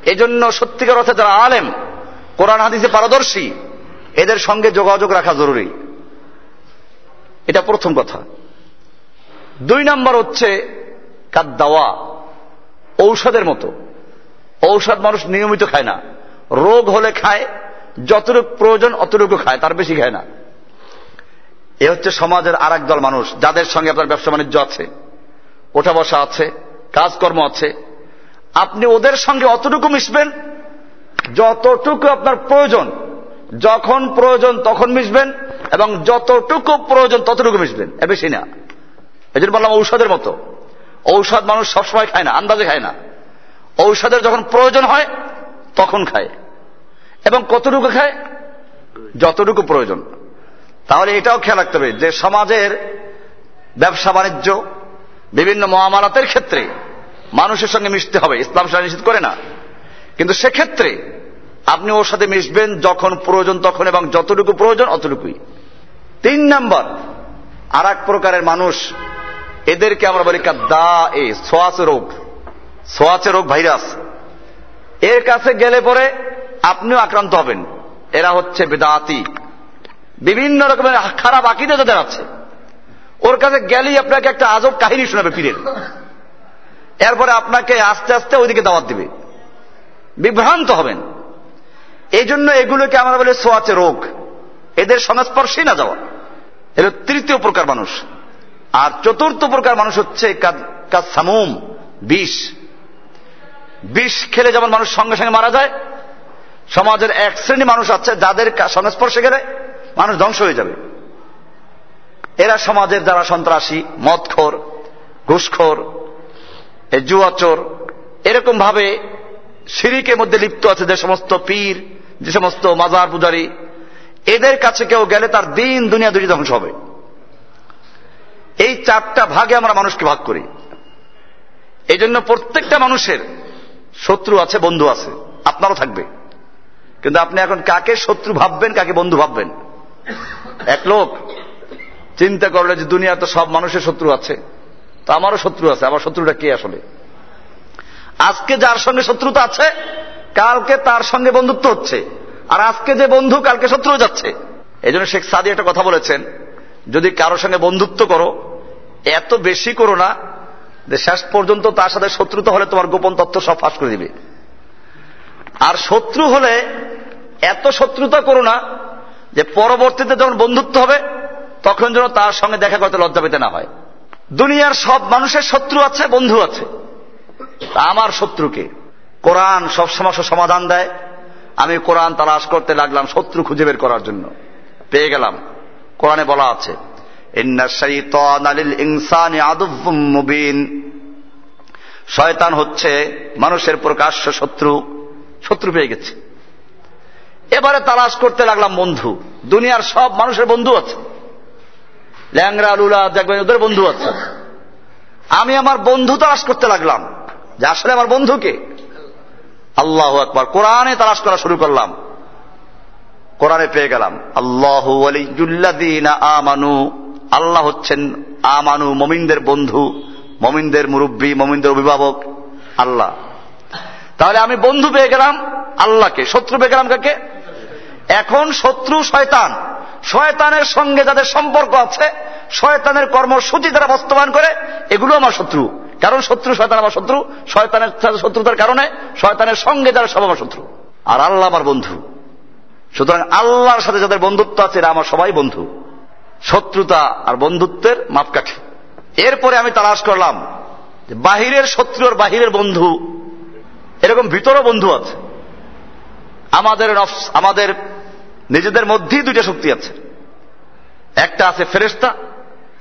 এজন্য সত্যিকার অর্থে যারা আলেম, কোরআন হাদিসে পারদর্শী, এদের সঙ্গে যোগাযোগ রাখা জরুরি। এটা প্রথম কথা। দুই নম্বর হচ্ছে কাদ্দাওয়া, ঔষধের মতো। ঔষধ মানুষ নিয়মিত খায় না। রোগ হলে খায়, যতটুকু প্রয়োজন অতটুকু খায়, তার বেশি খায় না। এ হচ্ছে সমাজের আর দল মানুষ, যাদের সঙ্গে আপনার ব্যবসা বাণিজ্য আছে, ওঠা বসা আছে, কাজকর্ম আছে। আপনি ওদের সঙ্গে অতটুকু মিশবেন, যতটুকু আপনার প্রয়োজন, যখন প্রয়োজন তখন মিশবেন এবং যতটুকু প্রয়োজন ততটুকু মিশবেন এ বেশি না। এই জন্য বললাম ঔষধের মতো। ঔষধ মানুষ সবসময় খায় না, আন্দাজে খায় না। ঔষধের যখন প্রয়োজন হয়, তখন খায়। এবং কতটুকু খায়? যতটুকু প্রয়োজন। তাহলে এটাও খেয়াল রাখতে হবে যে সমাজের ব্যবসা বাণিজ্য, বিভিন্ন মহামারাতের ক্ষেত্রে মানুষের সঙ্গে মিশতে হবে। ইসলাম সেটা নিষেধ করে না। কিন্তু সেক্ষেত্রে আপনি ওর সাথে মিশবেন যখন প্রয়োজন তখন এবং যতটুকু প্রয়োজন অতটুকুই। তিন নম্বর আর প্রকারের মানুষ, এদেরকে আমরা বলি দা এ সোয়াচে রোগ সোয়াচে রোগ ভাইরাস। এর কাছে গেলে পরে আপনিও আক্রান্ত হবেন। এরা হচ্ছে বেদাতি। বিভিন্ন রকমের খারাপ আকিদে যাদের আছে। ওর কাছে গেলেই আপনাকে একটা আজব কাহিনী শোনাবে পীরের এরপরে আপনাকে আস্তে আস্তে ওইদিকে দাওয়াত দিবে। বিভ্রান্ত হবেন। এই জন্য এগুলোকে আমরা বলি সোয়াচে রোগ। এদের সংস্পর্শেই না যাওয়া। এর তৃতীয় প্রকার মানুষ। আর চতুর্থ প্রকার মানুষ হচ্ছে সামুম বিষ। বিষ খেলে যেমন মানুষ সঙ্গে সঙ্গে মারা যায়, সমাজের এক শ্রেণি মানুষ আছে, যাদের সংস্পর্শে গেলে মানুষ ধ্বংস হয়ে যাবে। এরা সমাজের যারা সন্ত্রাসী, মদখোর, ঘুষখোর জুয়াচোর, এরকম ভাবে সিরিকের মধ্যে লিপ্ত আছে যে সমস্ত পীর, যে সমস্ত মাজার পূজারী এদের কাছে কেউ গেলে তার দিন দুনিয়া দুটি ধ্বংস হবে। এই চারটা ভাগে আমরা মানুষকে ভাগ করি। এই জন্য প্রত্যেকটা মানুষের শত্রু আছে, বন্ধু আছে। আপনারও থাকবে। কিন্তু আপনি এখন কাকে শত্রু ভাববেন, কাকে বন্ধু ভাববেন? এক লোক চিন্তা করলে যে দুনিয়া তো সব মানুষের শত্রু আছে। তো আমারও শত্রু আছে। আমার শত্রুটা কে আসলে? আজকে যার সঙ্গে শত্রুতা আছে, কালকে তার সঙ্গে বন্ধুত্ব হচ্ছে। আর আজকে যে বন্ধু কালকে শত্রু যাচ্ছে। এই জন্য শেখ সাদি একটা কথা বলেছেন, যদি কারোর সঙ্গে বন্ধুত্ব করো, এত বেশি করো না যে শেষ পর্যন্ত তার সাথে শত্রুতা হলে তোমার গোপন তথ্য সব ফাঁস করে দিবে। আর শত্রু হলে এত শত্রুতা করো না যে পরবর্তীতে যখন বন্ধুত্ব হবে, তখন যেন তার সঙ্গে দেখা করতে লজ্জা পেতে না হয়। দুনিয়ার সব মানুষের শত্রু আছে, বন্ধু আছে। আমার শত্রুকে কোরআন সব সমস্যা সমাধান দেয় আমি কোরআন তালাশ করতে লাগলাম শত্রু খুঁজে বের করার জন্য। পেয়ে গেলাম। কোরআনে বলা আছে শয়তান হচ্ছে মানুষের প্রকাশ্য শত্রু। শত্রু পেয়ে গেছে। এবারে তালাশ করতে লাগলাম বন্ধু। দুনিয়ার সব মানুষের বন্ধু আছে। ল্যাংরা লুলা দেখবেন ওদের বন্ধু আছে। আমি আমার বন্ধু তালাশ করতে লাগলাম। যে আসলে আমার বন্ধুকে আল্লাহ একবার কোরআনে তালাশ করা শুরু করলাম। কোরআনে পেয়ে গেলাম। আল্লাহ আমানু। আল্লাহ হচ্ছেন আমানু, মমিনদের বন্ধু, মমিনদের মুরব্বী, মমিনদের অভিভাবক, আল্লাহ। তাহলে আমি বন্ধু পেয়ে গেলাম আল্লাহকে। শত্রু পেয়ে গেলাম কাকে? এখন শত্রু শয়তান। শয়তানের সঙ্গে যাদের সম্পর্ক আছে, শয়তানের কর্মসূচি যারা বাস্তবায়ন করে, এগুলো আমার শত্রু। কারণ শত্রু শয়তান আমার শত্রু, শয়তানের শত্রুতার কারণে, শয়তানের সঙ্গে যারা সব আমার শত্রু। আর আল্লাহ আমার বন্ধু। সুতরাং আল্লাহর সাথে যাদের বন্ধুত্ব আছে, এরা আমার সবাই বন্ধু। শত্রুতা আর বন্ধুত্বের মাপকাঠি। এরপরে আমি তালাশ করলাম বাহিরের শত্রু আর বাহিরের বন্ধু, এরকম ভিতরও বন্ধু আছে। আমাদের আমাদের নিজেদের মধ্যেই দুইটা শক্তি আছে। একটা আছে ফেরেস্তা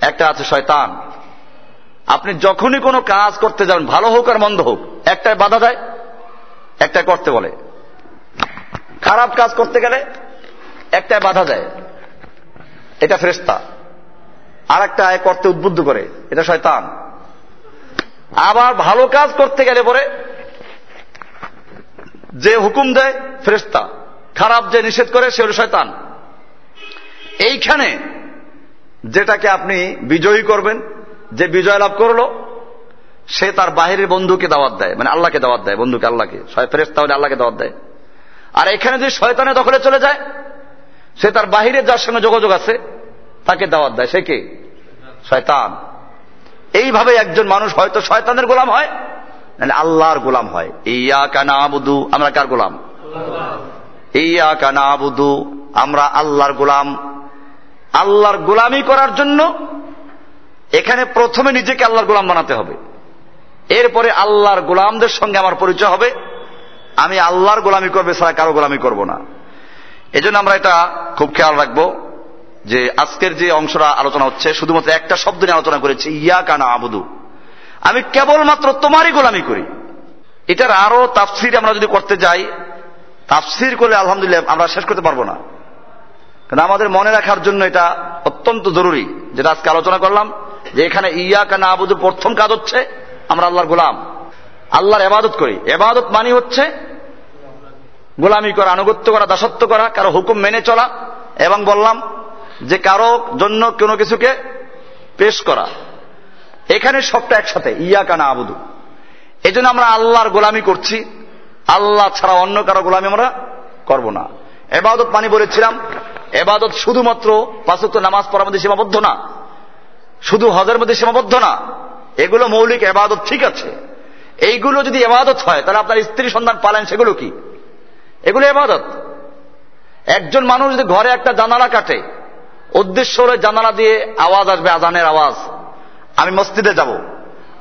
একটা আছে শয়তান। আপনি যখনই কোনো কাজ করতে যাবেন, ভালো হোক আর মন্দ হোক একটাই বাধা দেয় একটাই করতে বলে। খারাপ কাজ করতে গেলে একটাই বাধা দেয়। এটা ফেরেস্তা আর একটা করতে উদ্বুদ্ধ করে, এটা শয়তান। আবার ভালো কাজ করতে গেলে পরে যে হুকুম দেয় ফেরেস্তা খারাপ যে নিষেধ করে, সে হল শয়তান। এইখানে যেটাকে আপনি বিজয়ী করবেন যে বিজয় লাভ করল, সে তার বাহিরের বন্ধুকে দাওয়াত দেয়। মানে আল্লাহকে দাওয়াত দেয়, বন্ধুকে, আল্লাহকে। ফেরেস্তা হলে আল্লাহকে দাওয়াত দেয়। আর এখানে যদি শয়তানের দখলে চলে যায়, সে তার বাহিরে যার সঙ্গে যোগাযোগ আছে, তাকে দাওয়াত দেয়। সে কে? শয়তান। এইভাবে একজন মানুষ হয়তো শয়তানের গোলাম হয়, নাহলে আল্লাহর গোলাম হয়। ইয়া কানা আবুদু আমরা কার গোলাম? ইয়া কানা আবুদু আমরা আল্লাহর গোলাম। আল্লাহর গোলামি করার জন্য এখানে প্রথমে নিজেকে আল্লাহর গোলাম বানাতে হবে। এরপরে আল্লাহর গোলামদের সঙ্গে আমার পরিচয় হবে। আমি আল্লাহর গোলামি করবে ছাড়া কারও গোলামি করব না। এজন্য আমরা এটা খুব খেয়াল রাখব যে আজকের যে অংশটা আলোচনা হচ্ছে, শুধুমাত্র একটা শব্দ নিয়ে আলোচনা করেছি ইয়া কানা আবুদু। আমি কেবলমাত্র তোমারই গোলামি করি। এটার আরও তাফসির আমরা যদি করতে যাই, তাফসির করলে আলহামদুলিল্লাহ আমরা শেষ করতে পারব না। কারণ আমাদের মনে রাখার জন্য এটা অত্যন্ত জরুরি, যেটা আজকে আলোচনা করলাম। যে এখানে ইয়া কানা আবুদু প্রথম কাজ হচ্ছে আমরা আল্লাহর গোলাম। আল্লাহর এবাদত করি। এবাদত মানি হচ্ছে গোলামি করা, আনুগত্য করা, দাসত্ব করা, কারও হুকুম মেনে চলা এবং বললাম যে কারও জন্য কোনো কিছুকে পেশ করা। এখানে সবটা একসাথে ইয়া কানা আবুদু এই আমরা আল্লাহর গোলামি করছি। আল্লাহ ছাড়া অন্য কারও গোলামি আমরা করব না। এবাদত মানি বলেছিলাম, এবাদত শুধুমাত্র পাঁচত্ব নামাজ পড়ার মধ্যে সীমাবদ্ধ না। শুধু হজের মধ্যে সীমাবদ্ধ না, এগুলো মৌলিক এবাদত ঠিক আছে। এইগুলো যদি এবাদত হয়, তাহলে আপনার স্ত্রী সন্তান পালেন, সেগুলো কি? এগুলো এবাদত। একজন মানুষ যদি ঘরে একটা জানালা কাটে, উদ্দেশ্য হলে জানালা দিয়ে আওয়াজ আসবে, আজানের আওয়াজ। আমি মসজিদে যাব,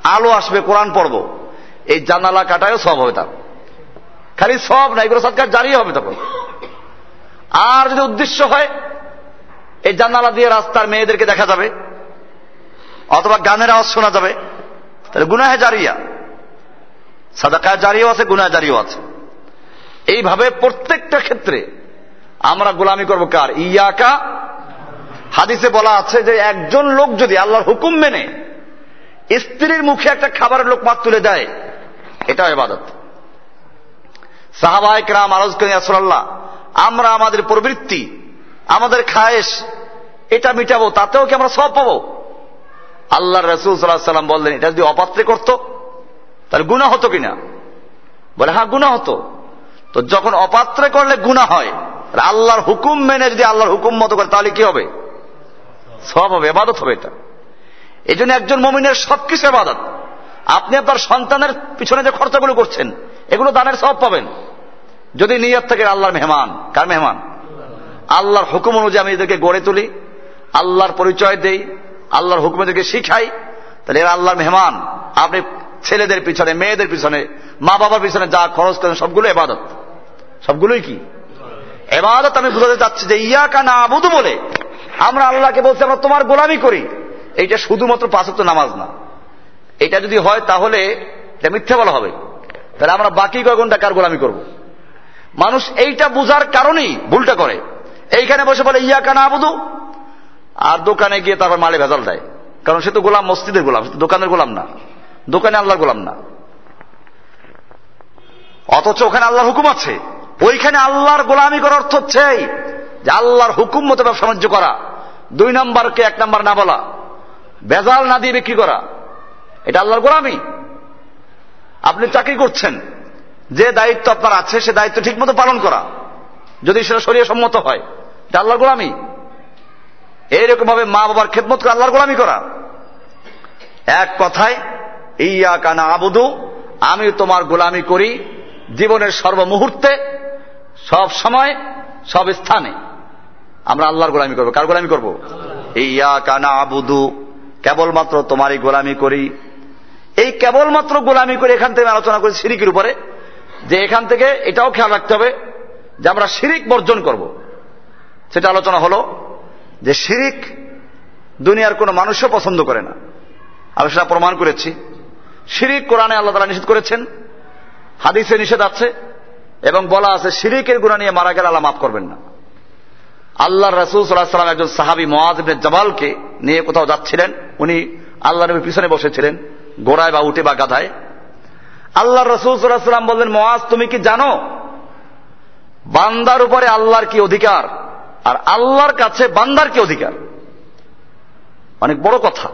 আলো আসবে, কোরআন পড়ব। এই জানালা কাটায়ও সব হবে তার। খালি সব না, এগুলো সৎকার জারি হবে তখন। আর যদি উদ্দেশ্য হয়, এই জানালা দিয়ে রাস্তার মেয়েদেরকে দেখা যাবে। অথবা গানের আওয়াজ শোনা যাবে। তাহলে গুনাহে জারিয়া। সাদাকায় জারিও আছে গুনায় জারিও আছে। এইভাবে প্রত্যেকটা ক্ষেত্রে আমরা গোলামি করব কার? ইয়াকা। হাদিসে বলা আছে যে একজন লোক যদি আল্লাহর হুকুম মেনে, স্ত্রীর মুখে একটা খাবারের লোক মাত তুলে দেয় এটা এবাদত সাহাবাহিক রাম আরজ করি আসল্লাহ আমরা আমাদের প্রবৃত্তি, আমাদের খায়েশ, এটা মিটাবো, তাতেও কি আমরা সব পাবো? আল্লাহ রসুল সাল্লাহ সাল্লাম বললেন, এটা যদি অপাত্রে করতো, তাহলে গুণা হতো কিনা? বলে হ্যাঁ গুণা হতো। তো যখন অপাত্রে করলে গুণা হয় আল্লাহর হুকুম মেনে যদি আল্লাহর হুকুম মতো করে, তাহলে কি হবে? সব হবে, এবাদত হবে এটা। এই জন্য একজন মমিনের সবকিছু এবাদত। আপনি আপনার সন্তানের পিছনে যে খরচাগুলো করছেন, এগুলো দানের সব পাবেন। যদি নিয়ত থেকে আল্লাহর মেহমান। কার মেহমান? আল্লাহর হুকুম অনুযায়ী আমি এদেরকে গড়ে তুলি, আল্লাহর পরিচয় দেই আল্লাহর হুকুম এদেরকে শিখাই, তাহলে এরা আল্লাহর মেহমান। আপনি ছেলেদের পিছনে, মেয়েদের পিছনে মা বাবার পিছনে যা খরচ করেন, সবগুলো এবাদত সবগুলোই কি? এবাদত আমি বুঝাতে চাচ্ছি যে ইয়া কানা আবুদু বলে আমরা আল্লাহকে বলছি, আমরা তোমার গোলামি করি। এইটা শুধুমাত্র পাঁচত্ব নামাজ না। এটা যদি হয় তাহলে এটা মিথ্যা বলা হবে। তাহলে আমরা বাকি কয় ঘণ্টা কার গোলামি করব? মানুষ এইটা বুঝার কারণেই ভুলটা করে। এইখানে বসে বলে ইয়া কানা আবুদু আর দোকানে গিয়ে তারপর মালে ভেজাল দেয়। কারণ সে তো গোলাম, মসজিদের গোলাম, সে দোকানের গোলাম না। দোকানে আল্লাহর গোলাম না। অথচ ওখানে আল্লাহর হুকুম আছে। ওইখানে আল্লাহর গোলামি করার অর্থ হচ্ছে যে আল্লাহর হুকুম মতো ব্যবসা বাণিজ্য করা। দুই নম্বরকে এক নম্বর না বলা। ভেজাল না দিয়ে বিক্রি করা। এটা আল্লাহর গোলামি। আপনি চাকরি করছেন। যে দায়িত্ব আপনার আছে, সে দায়িত্ব ঠিক মতো পালন করা। যদি সেটা শরীর সম্মত হয়, এটা আল্লাহর গোলামি। এইরকম ভাবে মা বাবার খেদমত করে আল্লাহর গোলামি করা। এক কথায় ইয়া কানা আবুদু আমি তোমার গোলামি করি জীবনের সর্বমুহূর্তে, সব সময়, সব স্থানে। আমরা আল্লাহর গোলামি করব। কার গোলামি করব? ইয়া কানা আবুদু কেবলমাত্র তোমারই গোলামি করি। এই কেবলমাত্র গোলামি করে এখান থেকে আলোচনা করি সিরিকের উপরে, যে এখান থেকে এটাও খেয়াল রাখতে হবে যে আমরা শিরিক বর্জন করব। সেটা আলোচনা হলো যে শিরিক দুনিয়ার কোনো মানুষও পছন্দ করে না। আমি সেটা প্রমাণ করেছি। শিরিক কোরআনে আল্লাহ তালা নিষেধ করেছেন, হাদিসে নিষেধ আছে, এবং বলা আছে শিরিকের গুণা নিয়ে মারা গেলে আল্লাহ মাফ করবেন না। আল্লাহ রসুল সাল্লাহ সাল্লাম একজন সাহাবি মোয়াজিব জবালকে নিয়ে কোথাও যাচ্ছিলেন। উনি আল্লাহ নবীর পিছনে বসেছিলেন গোড়ায় বা উঠে বা গাধায়। আল্লাহ রসুল সাল্লাহ সাল্লাম বললেন মোয়াজ তুমি কি জানো? বান্দার উপরে আল্লাহর কি অধিকার? আর আল্লাহর কাছে বান্দার কি অধিকার? অনেক বড় কথা।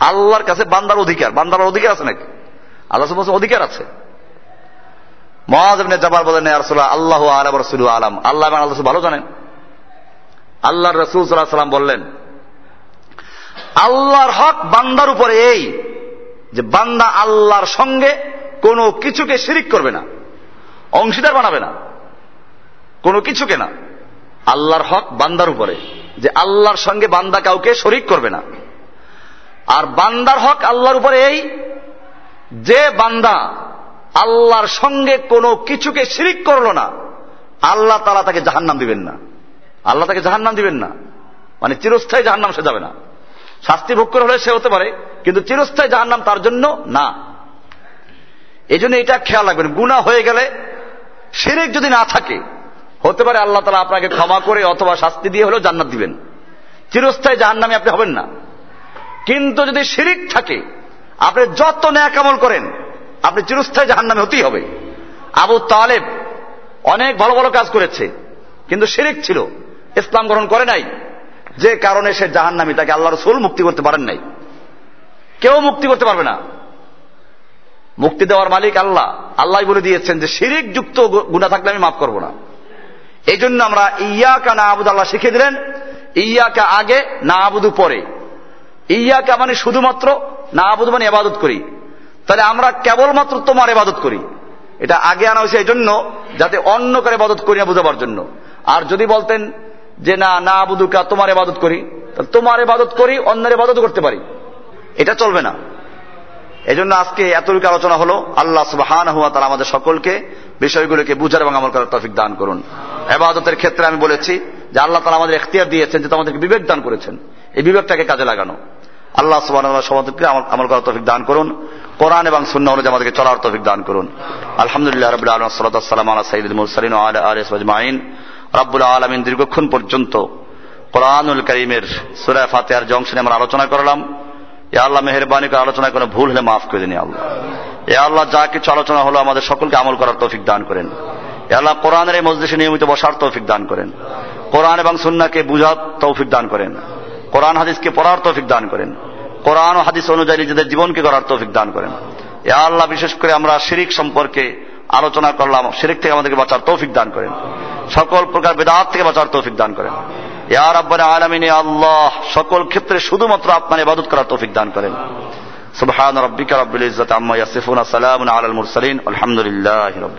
আল্লাহর কাছে বান্দার অধিকার। বান্দার অধিকার আছে নাকি? আল্লাহ অধিকার আছে। মহাজ জবাল বলেন আল্লাহ আলম রসুল আল্লাহ আল্লাহ ভালো জানেন। আল্লাহ রসুল সাল্লাম বললেন, আল্লাহর হক বান্দার উপরে এই যে বান্দা আল্লাহর সঙ্গে কোনো কিছুকে শিরিক করবে না, অংশীদার বানাবে না, কোনো কিছুকে না। আল্লাহর হক বান্দার উপরে। যে আল্লাহর সঙ্গে বান্দা কাউকে শরিক করবে না। আর বান্দার হক আল্লাহর উপরে এই যে বান্দা আল্লাহর সঙ্গে কোনো কিছুকে শিরিক করল না, আল্লাহ তালা তাকে জাহান্নাম দিবেন না। আল্লাহ তাকে জাহান্নাম দিবেন না। মানে চিরস্থায়ী জাহান্নাম সে যাবে না। শাস্তি ভোগ করে হলে সে হতে পারে, কিন্তু চিরস্থায়ী জাহান্নাম তার জন্য না। এই এটা খেয়াল রাখবেন। গুণা হয়ে গেলে শিরিক যদি না থাকে হতে পারে আল্লাহ তালা আপনাকে ক্ষমা করে অথবা শাস্তি দিয়ে হলেও জান্নাত দিবেন। চিরস্থায়ী জাহান্নামে আপনি হবেন না। কিন্তু যদি শিরিক থাকে, আপনি যত ন্যাকামল করেন, আপনি চিরস্থায়ী জাহান্নামে হতেই হবে। আবু তালেব অনেক ভালো ভালো কাজ করেছে, কিন্তু শিরিক ছিল। ইসলাম গ্রহণ করে নাই। যে কারণে সে জাহান জাহান্নামি তাকে আল্লাহ রসুল মুক্তি করতে পারেন নাই। কেউ মুক্তি করতে পারবে না। মুক্তি দেওয়ার মালিক আল্লাহ। আল্লাহ বলে দিয়েছেন যে শিরিক যুক্ত গুণা থাকলে আমি মাফ করব না। এই জন্য আমরা ইয়াকা না আবুদ আল্লাহ শিখে দিলেন, ইয়াকা আগে না আবুদু পরে। ইয়াকা মানে শুধুমাত্র না আবুদু মানে এবাদত করি। তাহলে আমরা কেবলমাত্র তোমার এবাদত করি। এটা আগে আনা হয়েছে এই জন্য যাতে অন্য করে এবাদত করি না বুঝাবার জন্য। আর যদি বলতেন যে না না আবুদুকা তোমার এবাদত করি, তাহলে তোমার এবাদত করি, অন্যের এবাদত করতে পারি। এটা চলবে না। এই জন্য আজকে এতটুকু আলোচনা হলো। আল্লাহ সুবাহান হুয়া তারা আমাদের সকলকে বিষয়গুলোকে বুঝার এবং আমল করার তফিক দান করুন। এবাদতের ক্ষেত্রে আমি বলেছি যে আল্লাহ তালা আমাদের এখতিয়ার দিয়েছেন যে আমাদেরকে বিবেক দান করেছেন। এই বিবেকটাকে কাজে লাগানো। আল্লাহ সুবাহ আমল করার তফিক দান করুন। কোরআন এবং শূন্য অনুযায়ী আমাদেরকে চলার তফিক দান করুন। আলহামদুলিল্লাহ রবিল আলম সালাম আল্লাহ সাইদুল মুরসালিন আল আলিসমাইন রাব্বুল আলমিন দীর্ঘক্ষণ পর্যন্ত কোরআনুল করিমের সুরায় ফাতেহার জংশনে আমরা আলোচনা করলাম। এ আল্লাহ মেহরবানি করে আলোচনায় কোনো ভুল হলে মাফ করে দিন আল্লাহ। এ আল্লাহ যা কিছু আলোচনা হলো আমাদের সকলকে আমল করার তৌফিক দান করেন। এ আল্লাহ কোরআনের এই মসজিদে নিয়মিত বসার তৌফিক দান করেন। কোরআন এবং সুন্নাকে বুঝার তৌফিক দান করেন। কোরআন হাদিসকে পড়ার তৌফিক দান করেন। কোরআন ও হাদিস অনুযায়ী নিজেদের জীবনকে করার তৌফিক দান করেন। এ আল্লাহ বিশেষ করে আমরা শিরিক সম্পর্কে আলোচনা করলাম, শিরিক থেকে আমাদেরকে বাঁচার তৌফিক দান করেন। সকল প্রকার বেদাত থেকে বাঁচার তৌফিক দান করেন। ইয়ার আব্বারে আলমিনে আল্লাহ, সকল ক্ষেত্রে শুধুমাত্র আপনার ইবাদত করার তৌফিক দান করেন। সুবহান রব্বিকা রব্বিল ইজ্জাতি আম্মা ইয়াসিফুন সালামুন আলাল মুরসালিন আলহামদুলিল্লাহি রাব্বিল